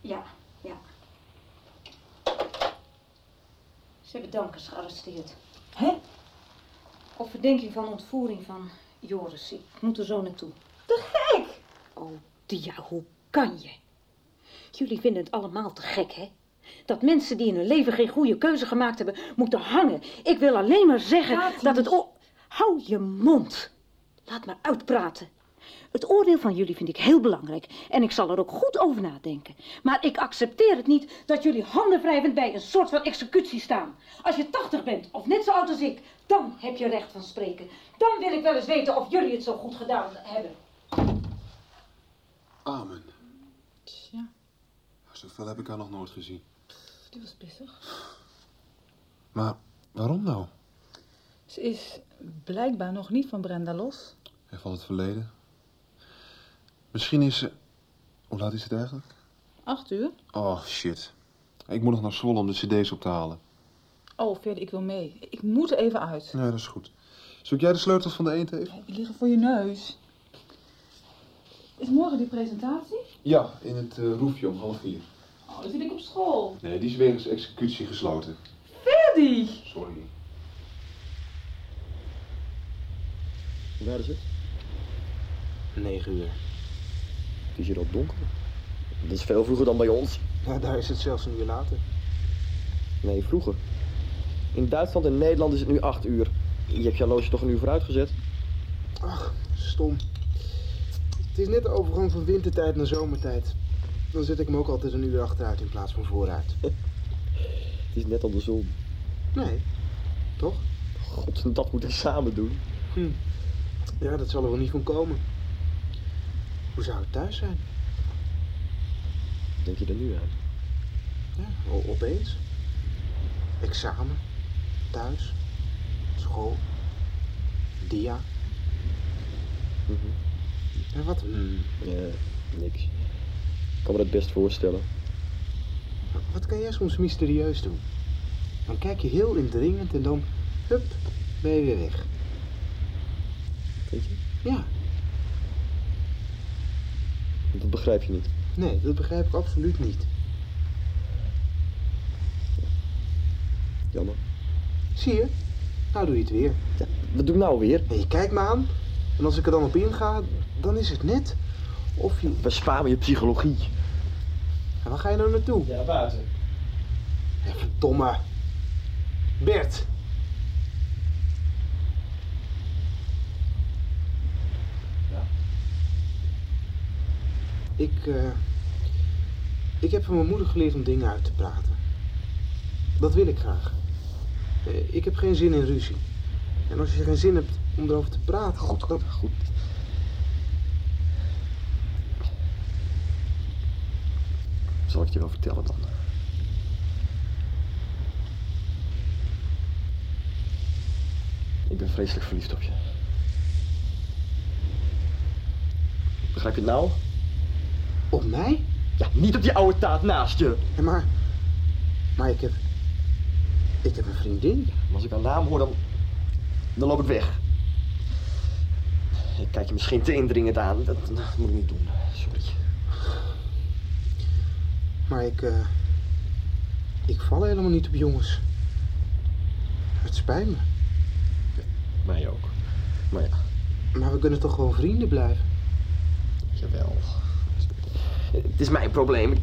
Ja, ja. Ze hebben Dankers gearresteerd. Hè? Op verdenking van ontvoering van Joris. Ik moet er zo naartoe. Te gek! Oh, Dia, hoe kan je? Jullie vinden het allemaal te gek, hè? Dat mensen die in hun leven geen goede keuze gemaakt hebben, moeten hangen. Ik wil alleen maar zeggen dat het... o- Hou je mond. Laat me uitpraten. Het oordeel van jullie vind ik heel belangrijk en ik zal er ook goed over nadenken. Maar ik accepteer het niet dat jullie handen wrijvend bij een soort van executie staan. Als je 80 bent of net zo oud als ik, dan heb je recht van spreken. Dan wil ik wel eens weten of jullie het zo goed gedaan hebben. Amen. Ja, Zoveel heb ik haar nog nooit gezien. Die was pissig. Maar waarom nou? Ze is blijkbaar nog niet van Brenda los. En van het verleden? Misschien is ze... Hoe laat is het eigenlijk? Acht uur. Oh, shit. Ik moet nog naar Zwolle om de cd's op te halen. Oh, Veerle, ik wil mee. Ik moet er even uit. Nee, dat is goed. Zoek jij de sleutels van de eend even? Die liggen voor je neus. Is morgen die presentatie? Ja, in het uh, roefje om half vier. Dan zit ik op school. Nee, die is wegens executie gesloten. Freddy! Sorry. Hoe laat is het? 9 uur. Het is hier al donker. Dat is veel vroeger dan bij ons. Ja, daar is het zelfs een uur later. Nee, vroeger. In Duitsland en Nederland is het nu 8 uur. Je hebt je horloge toch een uur vooruit gezet? Ach, stom. Het is net de overgang van wintertijd naar zomertijd. Dan zet ik me ook altijd een uur achteruit in plaats van vooruit. [laughs] Het is net andersom. Nee, toch? God, dat moeten we samen doen. Hm. Ja, dat zal er wel niet van komen. Hoe zou het thuis zijn? Denk je er nu aan? Ja, opeens. Examen. Thuis. School. Dia. En wat? Hmm. Ja, niks. Ik kan me dat best voorstellen. Wat kan jij soms mysterieus doen? Dan kijk je heel indringend en dan, hup, ben je weer weg. Weet je? Ja. Dat begrijp je niet. Nee, dat begrijp ik absoluut niet. Jammer. Zie je? Nou doe je het weer. Ja, wat doe ik nou weer? En je kijkt me aan. En als ik er dan op inga, dan is het net of je... Bespaar me je psychologie. En waar ga je nou naartoe? Ja, buiten. Ja, verdomme. Bert. Ja? Ik, eh, ik heb van mijn moeder geleerd om dingen uit te praten. Dat wil ik graag. Eh, ik heb geen zin in ruzie. En als je geen zin hebt om erover te praten... Goed, dan... goed. Zal ik je wel vertellen dan? Ik ben vreselijk verliefd op je. Begrijp je het nou? Op mij? Ja, niet op die oude taat naast je. Ja, maar... Maar ik heb... Ik heb een vriendin. Als ik haar naam hoor, dan... Dan loop ik weg. Ik kijk je misschien te indringend aan. Dat, dat moet ik niet doen. Sorry. Maar ik... eh, ik val helemaal niet op jongens. Het spijt me. Mij ook. Maar ja, Maar we kunnen toch gewoon vrienden blijven? jawel. Het is mijn probleem. Ik,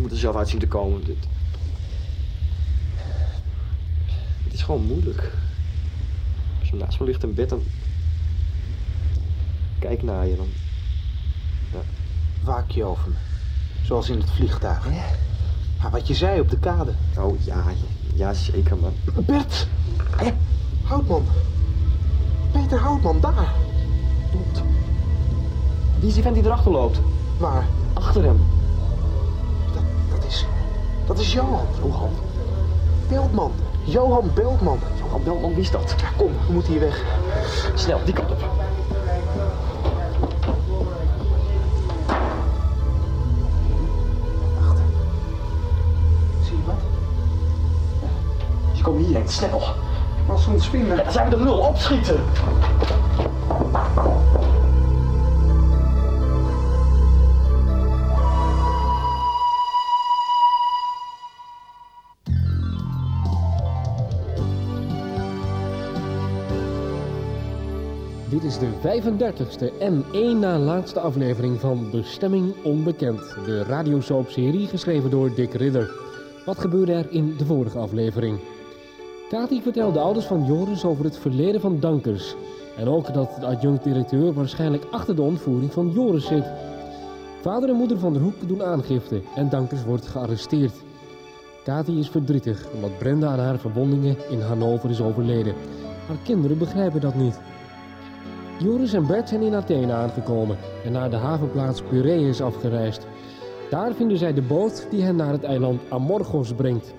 moet er zelf uit zien te komen. Dit... Het is gewoon moeilijk. Als je naast me ligt in bed, dan... Kijk naar je, dan... Waak je over me. Zoals in het vliegtuig. Maar wat je zei op de kade. Oh ja, ja zeker man. Bert! Houtman. Peter Houtman, daar. Klopt. Wie is die vent die erachter loopt? Waar? Achter hem. Dat, dat is... Dat is Johan. Johan? Beltman. Johan Beltman. Johan Beltman, wie is dat? Ja, kom, we moeten hier weg. Snel, die kant op. Komen hierheen, snel. Maar als ze ons vinden... Ja, dan zijn we de nul, opschieten. Dit is de 35ste en één na laatste aflevering van Bestemming Onbekend, de radiosoapserie geschreven door Dick Ridder. Wat gebeurde er in de vorige aflevering? Kati vertelt de ouders van Joris over het verleden van Dankers. En ook dat de adjunct-directeur waarschijnlijk achter de ontvoering van Joris zit. Vader en moeder van der Hoek doen aangifte en Dankers wordt gearresteerd. Kati is verdrietig omdat Brenda aan haar verwondingen in Hannover is overleden. Haar kinderen begrijpen dat niet. Joris en Bert zijn in Athene aangekomen en naar de havenplaats Piraeus afgereisd. Daar vinden zij de boot die hen naar het eiland Amorgos brengt.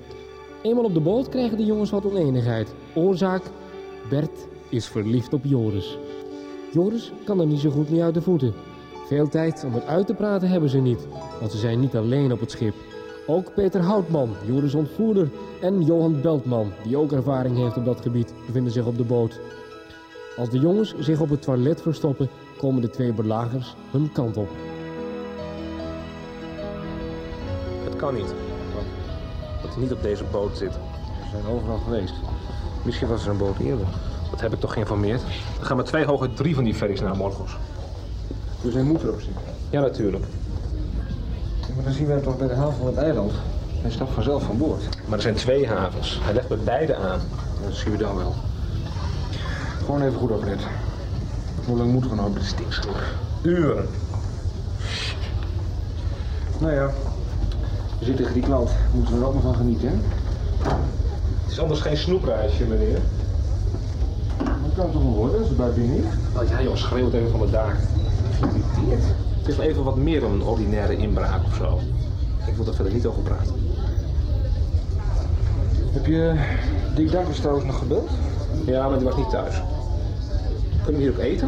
Eenmaal op de boot krijgen de jongens wat oneenigheid. Oorzaak? Bert is verliefd op Joris. Joris kan er niet zo goed mee uit de voeten. Veel tijd om het uit te praten hebben ze niet, want ze zijn niet alleen op het schip. Ook Peter Houtman, Joris ontvoerder, en Johan Beltman, die ook ervaring heeft op dat gebied, bevinden zich op de boot. Als de jongens zich op het toilet verstoppen, komen de twee belagers hun kant op. Het kan niet. Dat hij niet op deze boot zit. zijn overal geweest. Misschien was er een boot eerder. Dat heb ik toch geïnformeerd. Er gaan met twee hoge drie van die ferries naar Morgos. Dus hij moet erop zitten. Ja, natuurlijk. Ja, maar dan zien we hem toch bij de haven van het eiland. Hij stapt vanzelf van boord. Maar er zijn twee havens. Hij legt bij beide aan. Dat zien we dan wel. Gewoon even goed opletten. Hoe lang moeten we nou op dit stikschip? Uren. Nou ja, we zitten tegen die klant. Moeten we er ook nog van genieten, hè? Het is anders geen snoepreisje, meneer. Dat kan toch wel worden, het bij ligt? Oh ja, joh, schreeuwt even van de daak. Geïrriteerd. Het is wel even wat meer dan een ordinaire inbraak of zo. Ik wil er verder niet over praten. Heb je Dick Dankers trouwens nog gebeld? Ja, maar die was niet thuis. Kunnen we hier ook eten?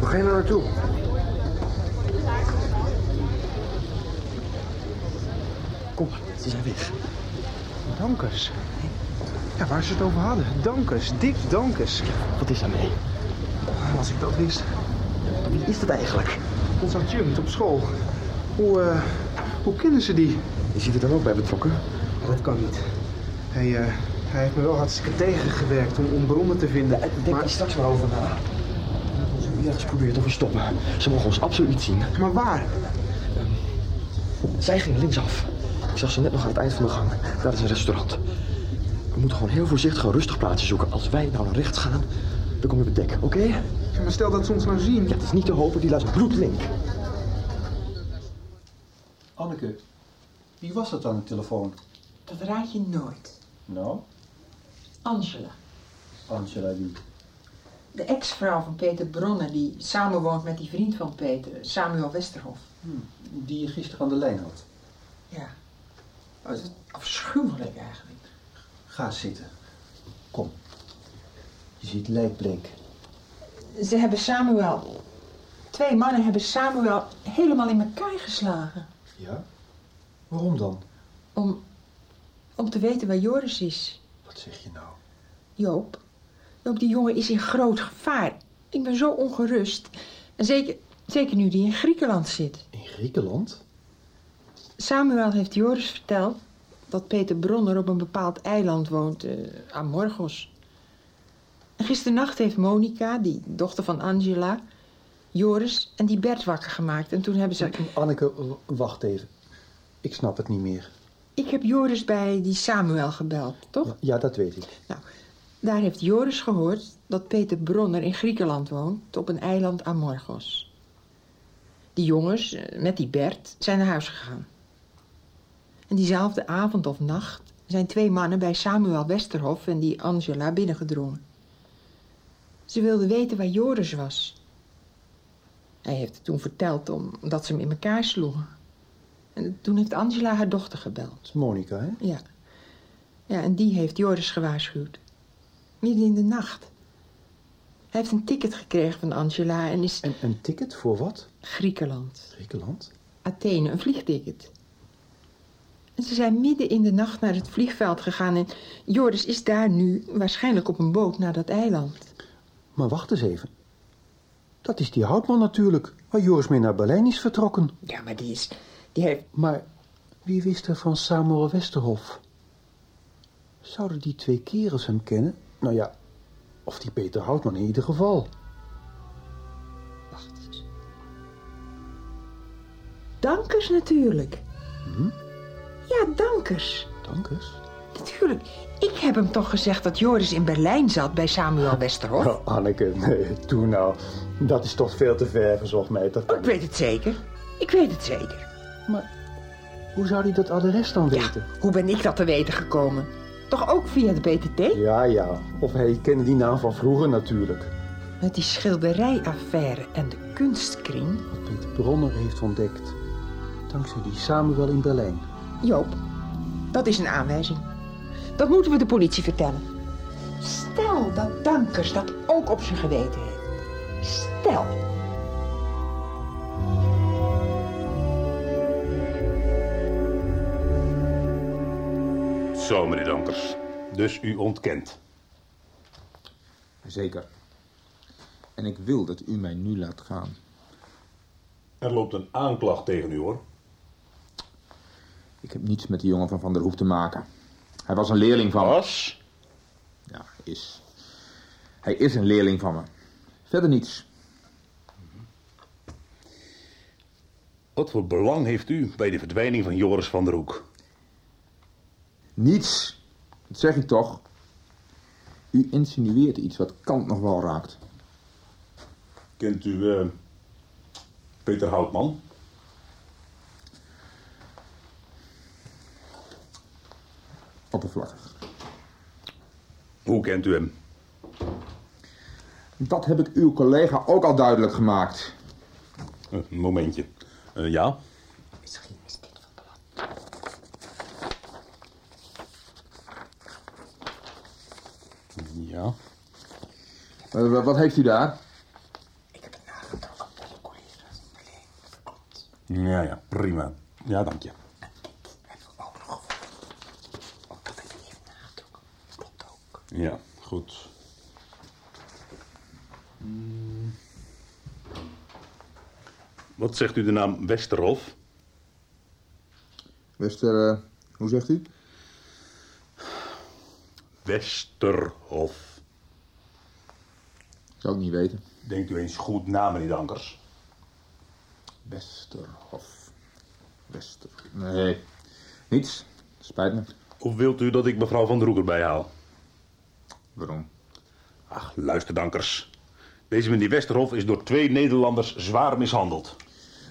Waar ga je nou naartoe? Kom, ze zijn weg. Dankers. Ja, waar ze het over hadden. Dankers, Dick Dankers. Wat is daarmee? Als ik dat wist. Wie is dat eigenlijk? Ons adjunct op school. Hoe, eh, hoe kennen ze die? Je ziet er dan ook bij betrokken? Dat kan niet. Hij, eh, hij heeft me wel hartstikke tegengewerkt om, om bronnen te vinden. Denk er straks maar over na. Ja, ze proberen te verstoppen. Ze mogen ons absoluut niet zien. Maar waar? Zij gingen linksaf. Ik zag ze net nog aan het eind van de gang. Daar is een restaurant. We moeten gewoon heel voorzichtig een rustig plaatsje zoeken. Als wij nou naar rechts gaan, dan kom je op het dek, oké? Ja, maar stel dat ze ons nou zien. Ja, het is niet te hopen, die luistert bloedlink. Anneke, wie was dat aan de telefoon? Dat raad je nooit. Nou, Angela, Angela wie? de ex-vrouw van Peter Bronner die samenwoont met die vriend van Peter, Samuel Westerhof. Die je gisteren aan de lijn had. Ja. Is afschuwelijk eigenlijk. Ga zitten. Kom. Je ziet lijkbleek. Ze hebben Samuel, twee mannen hebben Samuel helemaal in elkaar geslagen. Ja? Waarom dan? Om, om te weten waar Joris is. Wat zeg je nou? Joop, Joop, die jongen is in groot gevaar. Ik ben zo ongerust. En zeker, zeker nu die in Griekenland zit. In Griekenland? Samuel heeft Joris verteld dat Peter Bronner op een bepaald eiland woont, eh Amorgos. En gisternacht heeft Monica, die dochter van Angela, Joris en die Bert wakker gemaakt. En toen hebben ze... Anneke, w- wacht even. Ik snap het niet meer. Ik heb Joris bij die Samuel gebeld, toch? Ja, ja, dat weet ik. Nou, daar heeft Joris gehoord dat Peter Bronner in Griekenland woont, op een eiland Amorgos. Die jongens, eh, met die Bert, zijn naar huis gegaan. En diezelfde avond of nacht zijn twee mannen bij Samuel Westerhof en die Angela binnengedrongen. Ze wilden weten waar Joris was. Hij heeft het toen verteld omdat ze hem in elkaar sloegen. En toen heeft Angela haar dochter gebeld. Monica, hè? Ja. Ja, en die heeft Joris gewaarschuwd. Midden in de nacht. Hij heeft een ticket gekregen van Angela en is... En een ticket voor wat? Griekenland. Griekenland? Athene, een vliegticket. Ze zijn midden in de nacht naar het vliegveld gegaan en Joris is daar nu waarschijnlijk op een boot naar dat eiland. Maar wacht eens even. Dat is die houtman natuurlijk, waar Joris mee naar Berlijn is vertrokken. Ja, maar die is... Die heeft... Maar wie wist er van Samuel Westerhof? Zouden die twee kerels hem kennen? Nou ja, of die Peter Houtman in ieder geval. Wacht eens. Dankers natuurlijk. Hm? Ja, dankers. Dankers? Natuurlijk. Ik heb hem toch gezegd dat Joris in Berlijn zat bij Samuel Westerhof? Oh, Anneke, nee, doe nou. Dat is toch veel te ver verzocht mij. Dat kan Ik weet het zeker. Ik weet het zeker. Hoe zou hij dat adres dan weten? Hoe ben ik dat te weten gekomen? Toch ook via de BTT? Ja, ja. Of hij kende die naam van vroeger natuurlijk. Met die schilderijaffaire en de kunstkring. Wat Peter Bronner heeft ontdekt. Dankzij die Samuel in Berlijn. Joop, dat is een aanwijzing. Dat moeten we de politie vertellen. Stel dat Dankers dat ook op zijn geweten heeft. Stel. Zo, meneer Dankers. Dus u ontkent. Zeker. En ik wil dat u mij nu laat gaan. Er loopt een aanklacht tegen u, hoor. Ik heb niets met die jongen van Van der Hoef te maken. Hij was een leerling van me. Was? Ja, is. Hij is een leerling van me. Verder niets. Wat voor belang heeft u bij de verdwijning van Joris van der Hoek? Niets. Dat zeg ik toch. U insinueert iets wat Kant nog wel raakt. Kent u eh, Peter Houtman? Oppervlakkig. Hoe kent u hem? Dat heb ik uw collega ook al duidelijk gemaakt. Een momentje. Eh, ja? Ja. Eh, wat- wat heeft u daar? Ja, ja, prima. Ja, dank je. Ja, goed. Hmm. Wat zegt u de naam Westerhof? Wester, eh, hoe zegt u? Westerhof. Zou ik niet weten. Denkt u eens goed na, meneer Dankers. Westerhof. Wester... Nee, niets. Spijt me. Of wilt u dat ik mevrouw van der Hoek erbij haal? Waarom? Ach, luister, Dankers. Deze meneer Westerhof is door twee Nederlanders zwaar mishandeld.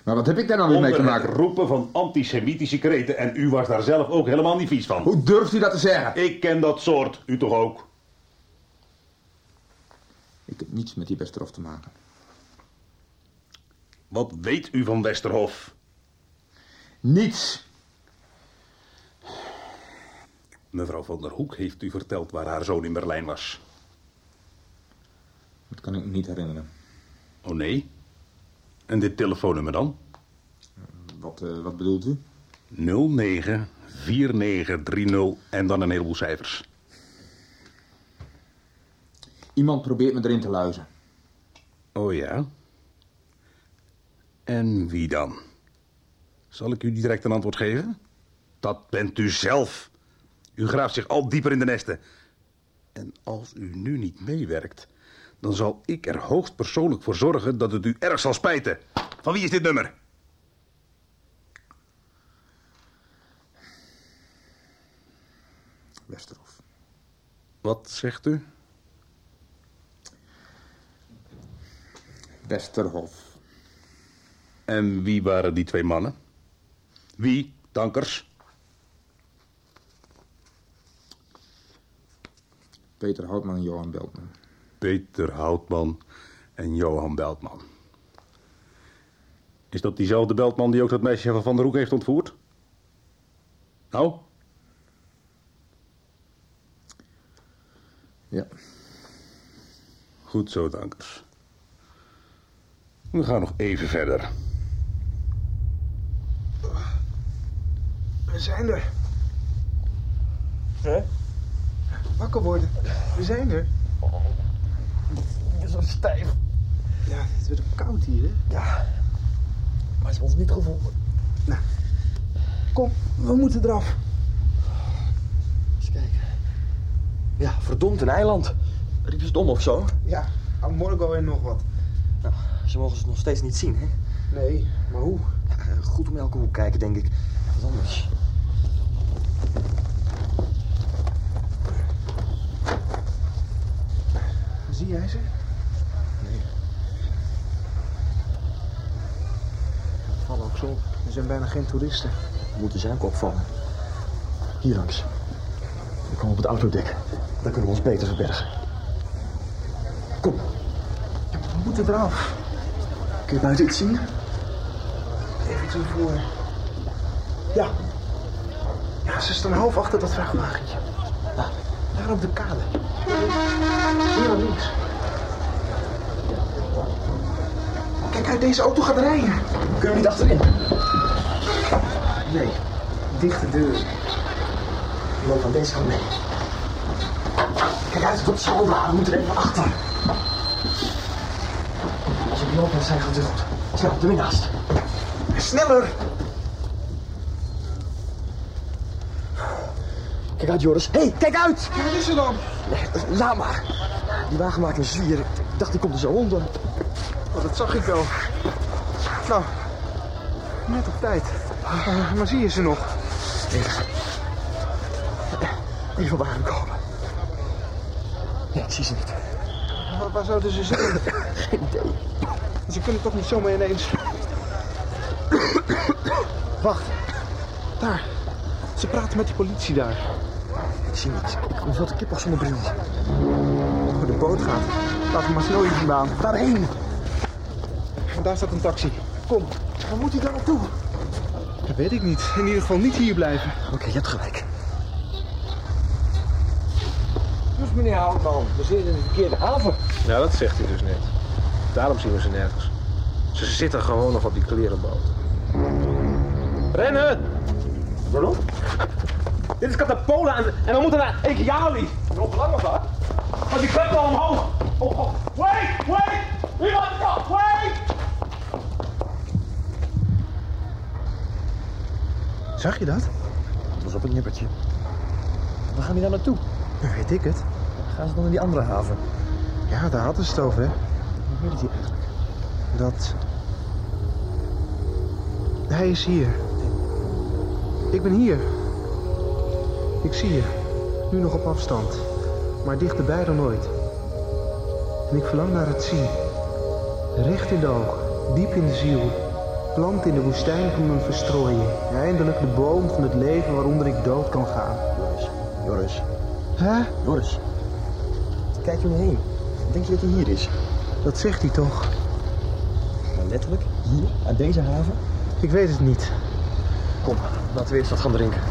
Maar wat heb ik daar nou weer mee te maken? het roepen van antisemitische kreten. En u was daar zelf ook helemaal niet vies van. Hoe durft u dat te zeggen? Ik ken dat soort. U toch ook? Ik heb niets met die Westerhof te maken. Wat weet u van Westerhof? Niets. Mevrouw van der Hoek heeft u verteld waar haar zoon in Berlijn was. Dat kan ik me niet herinneren. Oh nee? En dit telefoonnummer dan? Wat, eh, wat bedoelt u? 094930 en dan een heleboel cijfers. Iemand probeert me erin te luizen. Oh ja? En wie dan? Zal ik u direct een antwoord geven? Dat bent u zelf. U graaft zich al dieper in de nesten. En als u nu niet meewerkt, dan zal ik er hoogstpersoonlijk voor zorgen dat het u erg zal spijten. Van wie is dit nummer? Westerhof. Wat zegt u? Westerhof. En wie waren die twee mannen? Wie? Dankers? Peter Houtman en Johan Beltman. Peter Houtman en Johan Beltman. Is dat diezelfde Beltman die ook dat meisje van Van der Hoek heeft ontvoerd? Nou? Ja. Goed zo, dankers. We gaan nog even verder. We zijn er. Hè? Wakker worden. We zijn er. Ik ben zo stijf. Ja, het wordt ook koud hier, hè? Ja. Maar ze hebben ons niet gevonden. Nou, kom, we moeten eraf. Eens kijken. Ja, verdomd, een eiland. Riepen ze het om of zo? Ja, Amorgo en nog wat. Nou, ze mogen ze nog steeds niet zien, hè? Nee, maar hoe? Ja, goed om elke hoek kijken, denk ik. Wat anders. Zie jij ze? Nee. Vallen ook zo. Er zijn bijna geen toeristen. Moeten zij ook opvallen. Hier langs. We komen op het autodek. Daar kunnen we ons beter verbergen. Kom. We moeten eraf. Kun je buiten iets zien? Even voor. Ja. Ja, ze staan half achter dat vrachtwagentje. Daar op de kade. Hier naar links. Kijk uit, deze auto gaat rijden. Kunnen we niet achterin? Nee, dichte deur. Loop aan deze kant mee. Kijk uit, wat zal daar? We moeten er even achter. Als ik loop, dan zijn gaat het goed. Snel, weer naast. Sneller! Kijk uit, Joris. Hé, hey, kijk uit! Wat is er dan? Nee, laat maar. Die wagen maakt een zwier. Ik dacht, die komt er zo onder. Oh, dat zag ik wel. Nou, net op tijd. Uh, maar zie je ze nog? Even. Even adem komen. Nee, ik zie ze niet. Waar, waar zouden ze zijn? Geen idee. Ze kunnen toch niet zomaar ineens... Wacht. Daar. Ze praten met die politie daar. Ik zie niets. Ik kan veel te kip zonder bril. Oh, de boot gaat. Laten we maar snel hier vandaan. Daarheen. En daar staat een taxi. Kom, waar moet hij daar naartoe? Dat weet ik niet. In ieder geval niet hier blijven. Oké, okay, je hebt gelijk. Dus meneer Houtman, we zitten in de verkeerde haven. Ja, dat zegt hij dus net. Daarom zien we ze nergens. Ze zitten gewoon nog op die klerenboot. Rennen! Waarom? Dit is Katapola en, en we moeten naar Ekiali. Nog lang die al omhoog. Oh, oh. Wait, wait! Wait! Zag je dat? Dat was op een nippertje. Waar gaan die dan naartoe? Ja, weet ik het. Gaan ze dan naar die andere haven? Ja, daar hadden ze het over, hè? Hoe weet hij eigenlijk? Dat... Hij is hier. Ik ben hier. Ik zie je. Nu nog op afstand. Maar dichterbij dan nooit. En ik verlang naar het zien. Recht in de ogen. Diep in de ziel. Plant in de woestijn van mijn verstrooiing. Eindelijk de boom van het leven waaronder ik dood kan gaan. Joris. Joris. Hè? Joris. Kijk je om je heen. Denk je dat hij hier is? Dat zegt hij toch? Maar letterlijk? Hier? Aan deze haven? Ik weet het niet. Kom, laten we eerst wat gaan drinken.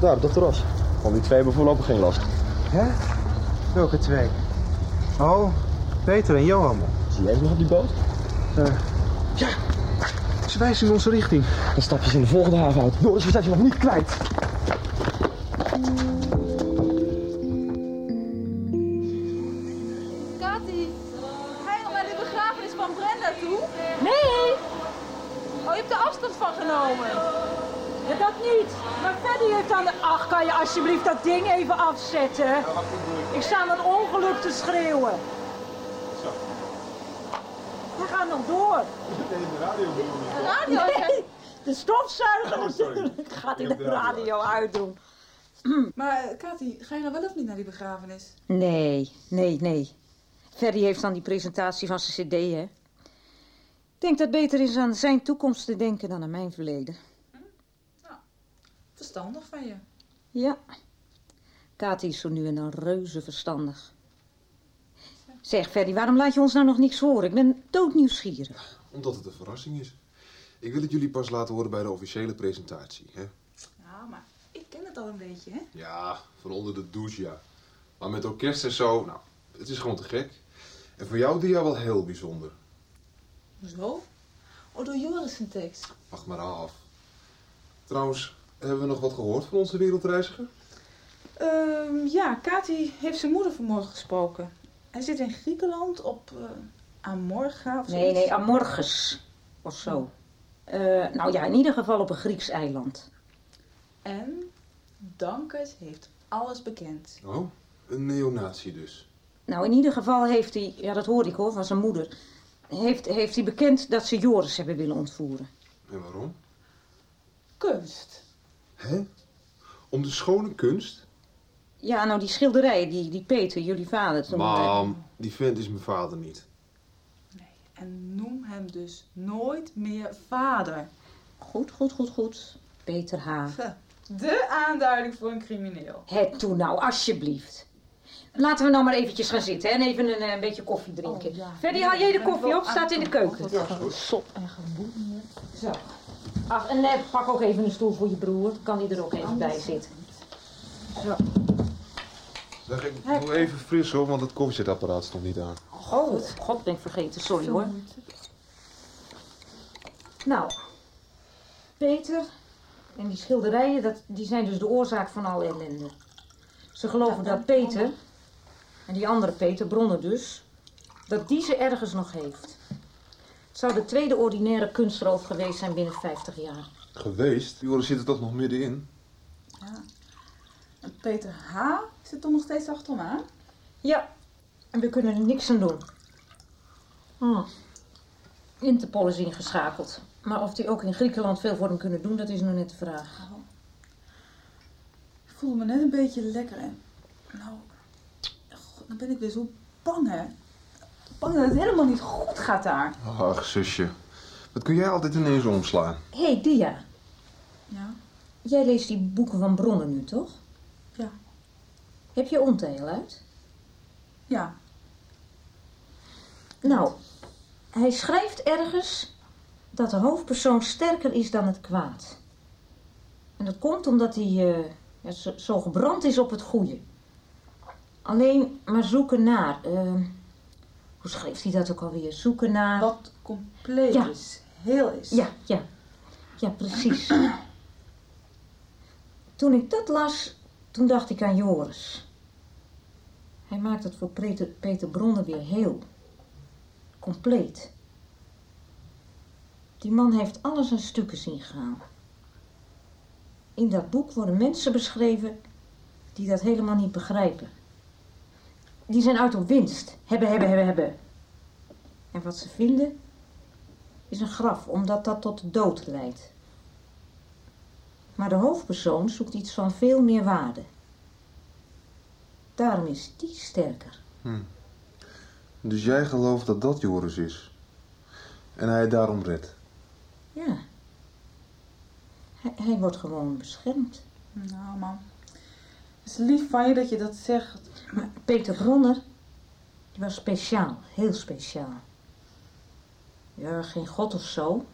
Daar, dokter Ros. Van die twee hebben voorlopig geen last. Hè? Welke twee? Oh, Peter en Johan. Zie jij ze nog op die boot? Uh, ja, ze wijzen in onze richting. Dan stap je ze in de volgende haven uit. Joris, we zijn je nog niet kwijt. Ik sta met ongeluk te schreeuwen. Zo. We gaan nog door. de radio De radio? Nee, de stofzuiger natuurlijk gaat in de radio uitdoen. Maar uh, Kati, ga je nou wel of niet naar die begrafenis? Nee, nee, nee. Ferry heeft aan die presentatie van zijn cd, hè. Ik denk dat het beter is aan zijn toekomst te denken dan aan mijn verleden. Verstandig van je. Ja. Kati is zo nu en dan reuze verstandig. Zeg, Ferry, waarom laat je ons nou nog niks horen? Ik ben doodnieuwsgierig. Omdat het een verrassing is. Ik wil het jullie pas laten horen bij de officiële presentatie, hè? Ja, maar ik ken het al een beetje, hè? Ja, van onder de douche, ja. Maar met orkest en zo, nou, het is gewoon te gek. En voor jou, Dia, wel heel bijzonder. Hoezo? Oh, door Joris een tekst. Wacht maar af. Trouwens, hebben we nog wat gehoord van onze wereldreiziger? Um, ja, Kati heeft zijn moeder vanmorgen gesproken. Hij zit in Griekenland op uh, Amorga of Nee, nee, Amorges of zo. Uh, nou ja, in ieder geval op een Grieks eiland. En Dankert heeft alles bekend. Oh, een neonatie dus. Nou, in ieder geval heeft hij, ja dat hoor ik hoor, van zijn moeder... Heeft, heeft hij bekend dat ze Joris hebben willen ontvoeren. En waarom? Kunst. Hè? Om de schone kunst? Ja, nou die schilderij, die, die Peter, jullie vader... Mam, die vent is mijn vader niet. Nee, en noem hem dus nooit meer vader. Goed, goed, goed, goed. Peter H. De aanduiding voor een crimineel. Het toe nou, alsjeblieft. Laten we nou maar eventjes gaan zitten hè, en even een, een beetje koffie drinken. Oh, ja. Verder haal jij de koffie op, staat in de keuken. Ja, sop en geboenen. Zo. Ach, en eh, pak ook even een stoel voor je broer. Kan die er ook even bij zitten. Zo. Zeg, ik doe even fris hoor, want het koffiezetapparaat stond niet aan. Oh, god ben ik vergeten, sorry hoor. Nou, Peter en die schilderijen, dat, die zijn dus de oorzaak van alle ellende. Ze geloven dat Peter, en die andere Peter, Bronner dus, dat die ze ergens nog heeft. Het zou de tweede ordinaire kunstroof geweest zijn binnen 50 jaar. Geweest? Joris zit er toch nog middenin? Ja. En Peter H. zit toch nog steeds achter aan? Ja, en we kunnen er niks aan doen. Hm. Interpol is ingeschakeld. Maar of die ook in Griekenland veel voor hem kunnen doen, dat is nog net de vraag. Ik voel me net een beetje lekker en... Nou, god, dan ben ik weer zo bang, hè. Bang dat het helemaal niet goed gaat daar. Ach, zusje. Wat kun jij altijd ineens omslaan? Hé, hey, Dia. Ja? Jij leest die boeken van Bronnen nu, toch? Heb je ontdeel uit? Ja. Nou, hij schrijft ergens dat de hoofdpersoon sterker is dan het kwaad. En dat komt omdat hij eh, ja, zo, zo gebrand is op het goede. Alleen maar zoeken naar. eh, hoe schreef hij dat ook alweer? Zoeken naar. Wat compleet Ja. is. Heel is. Ja, ja. Ja, precies. [clears throat] Toen ik dat las, toen dacht ik aan Joris. Hij maakt het voor Peter, Bronner weer heel. Compleet. Die man heeft alles aan stukken zien gaan. In dat boek worden mensen beschreven die dat helemaal niet begrijpen. Die zijn uit op winst. Hebben, hebben, hebben, hebben. En wat ze vinden is een graf, omdat dat tot de dood leidt. Maar de hoofdpersoon zoekt iets van veel meer waarde. Daarom is die sterker. Hm. Dus jij gelooft dat dat Joris is? En hij daarom redt? Ja. Hij, hij wordt gewoon beschermd. Nou, man. Het is lief van je dat je dat zegt. Maar Peter Bronner, die was speciaal, heel speciaal. Ja, geen god of zo.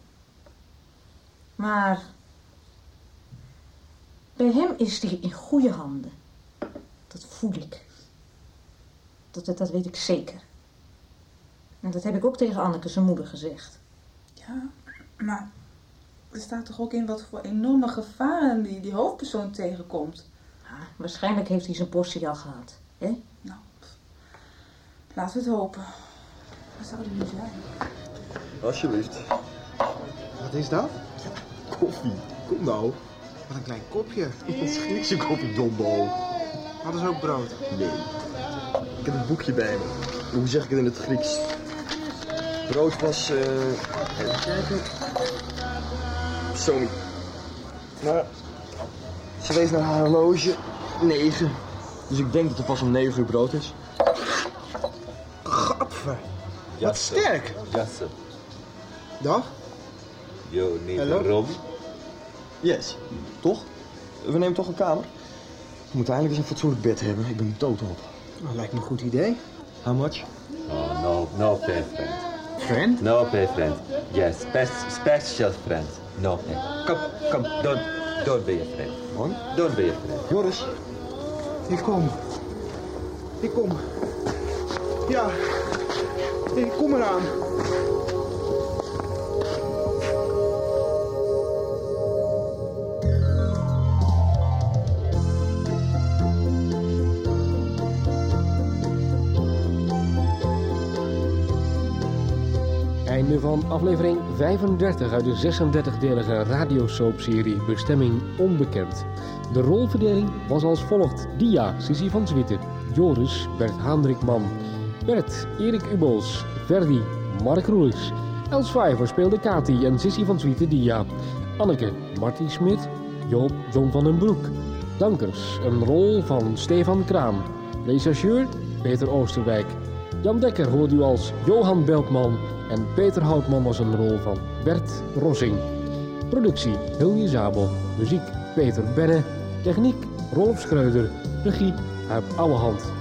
Maar bij hem is hij in goede handen. Dat voel ik. Dat, dat, dat weet ik zeker. En dat heb ik ook tegen Anneke, zijn moeder, gezegd. Ja, maar er staat toch ook in wat voor enorme gevaren die, die hoofdpersoon tegenkomt. Waarschijnlijk heeft hij zijn portie al gehad. Hè? Nou, laten we het hopen. Waar zou die nu zijn? Alsjeblieft. Wat is dat? Koffie. Kom nou. Wat een klein kopje. Dat is Griekse koffie, dombo. Hadden ze ook brood? Nee. Ik heb een boekje bij me. Hoe zeg ik het in het Grieks? Brood was, eh... even kijken. Sorry. Maar ze wees naar haar horloge. Negen. Dus ik denk dat er pas om negen uur brood is. Gadver. Wat sterk. Jasse, Dag. you need Hallo? Yes. Toch? We nemen toch een kamer? We moeten eindelijk eens een fatsoenlijk bed hebben. Ik ben doodop. Nou, lijkt me een goed idee. How much? Oh, no, no pay friend. Friend? No pay friend. Yes, spe- special friend. No pay. Come, come, don't, don't be a friend. Hoor? Don't be a friend. Joris. Ik kom. Ik kom. Ja. Ik kom eraan. Einde van aflevering 35 uit de 36-delige radiosoapserie Bestemming Onbekend. De rolverdeling was als volgt. Dia, Sissy van Zwieten. Joris, Bert Haandrikman. Bert, Erik Ubels. Verdi, Mark Roelers. Els Vijver speelde Kati en Sissy van Zwieten Dia. Anneke, Marty Smit. Joop, John van den Broek. Dankers, een rol van Stefan Kraam. Rechercheur, Peter Oosterwijk. Jan Dekker hoort u als Johan Beltman en Peter Houtman was een rol van Bert Rossing. Productie Hilje Zabel, muziek Peter Benne, techniek Rolf Schreuder, regie Huip Ouwehand.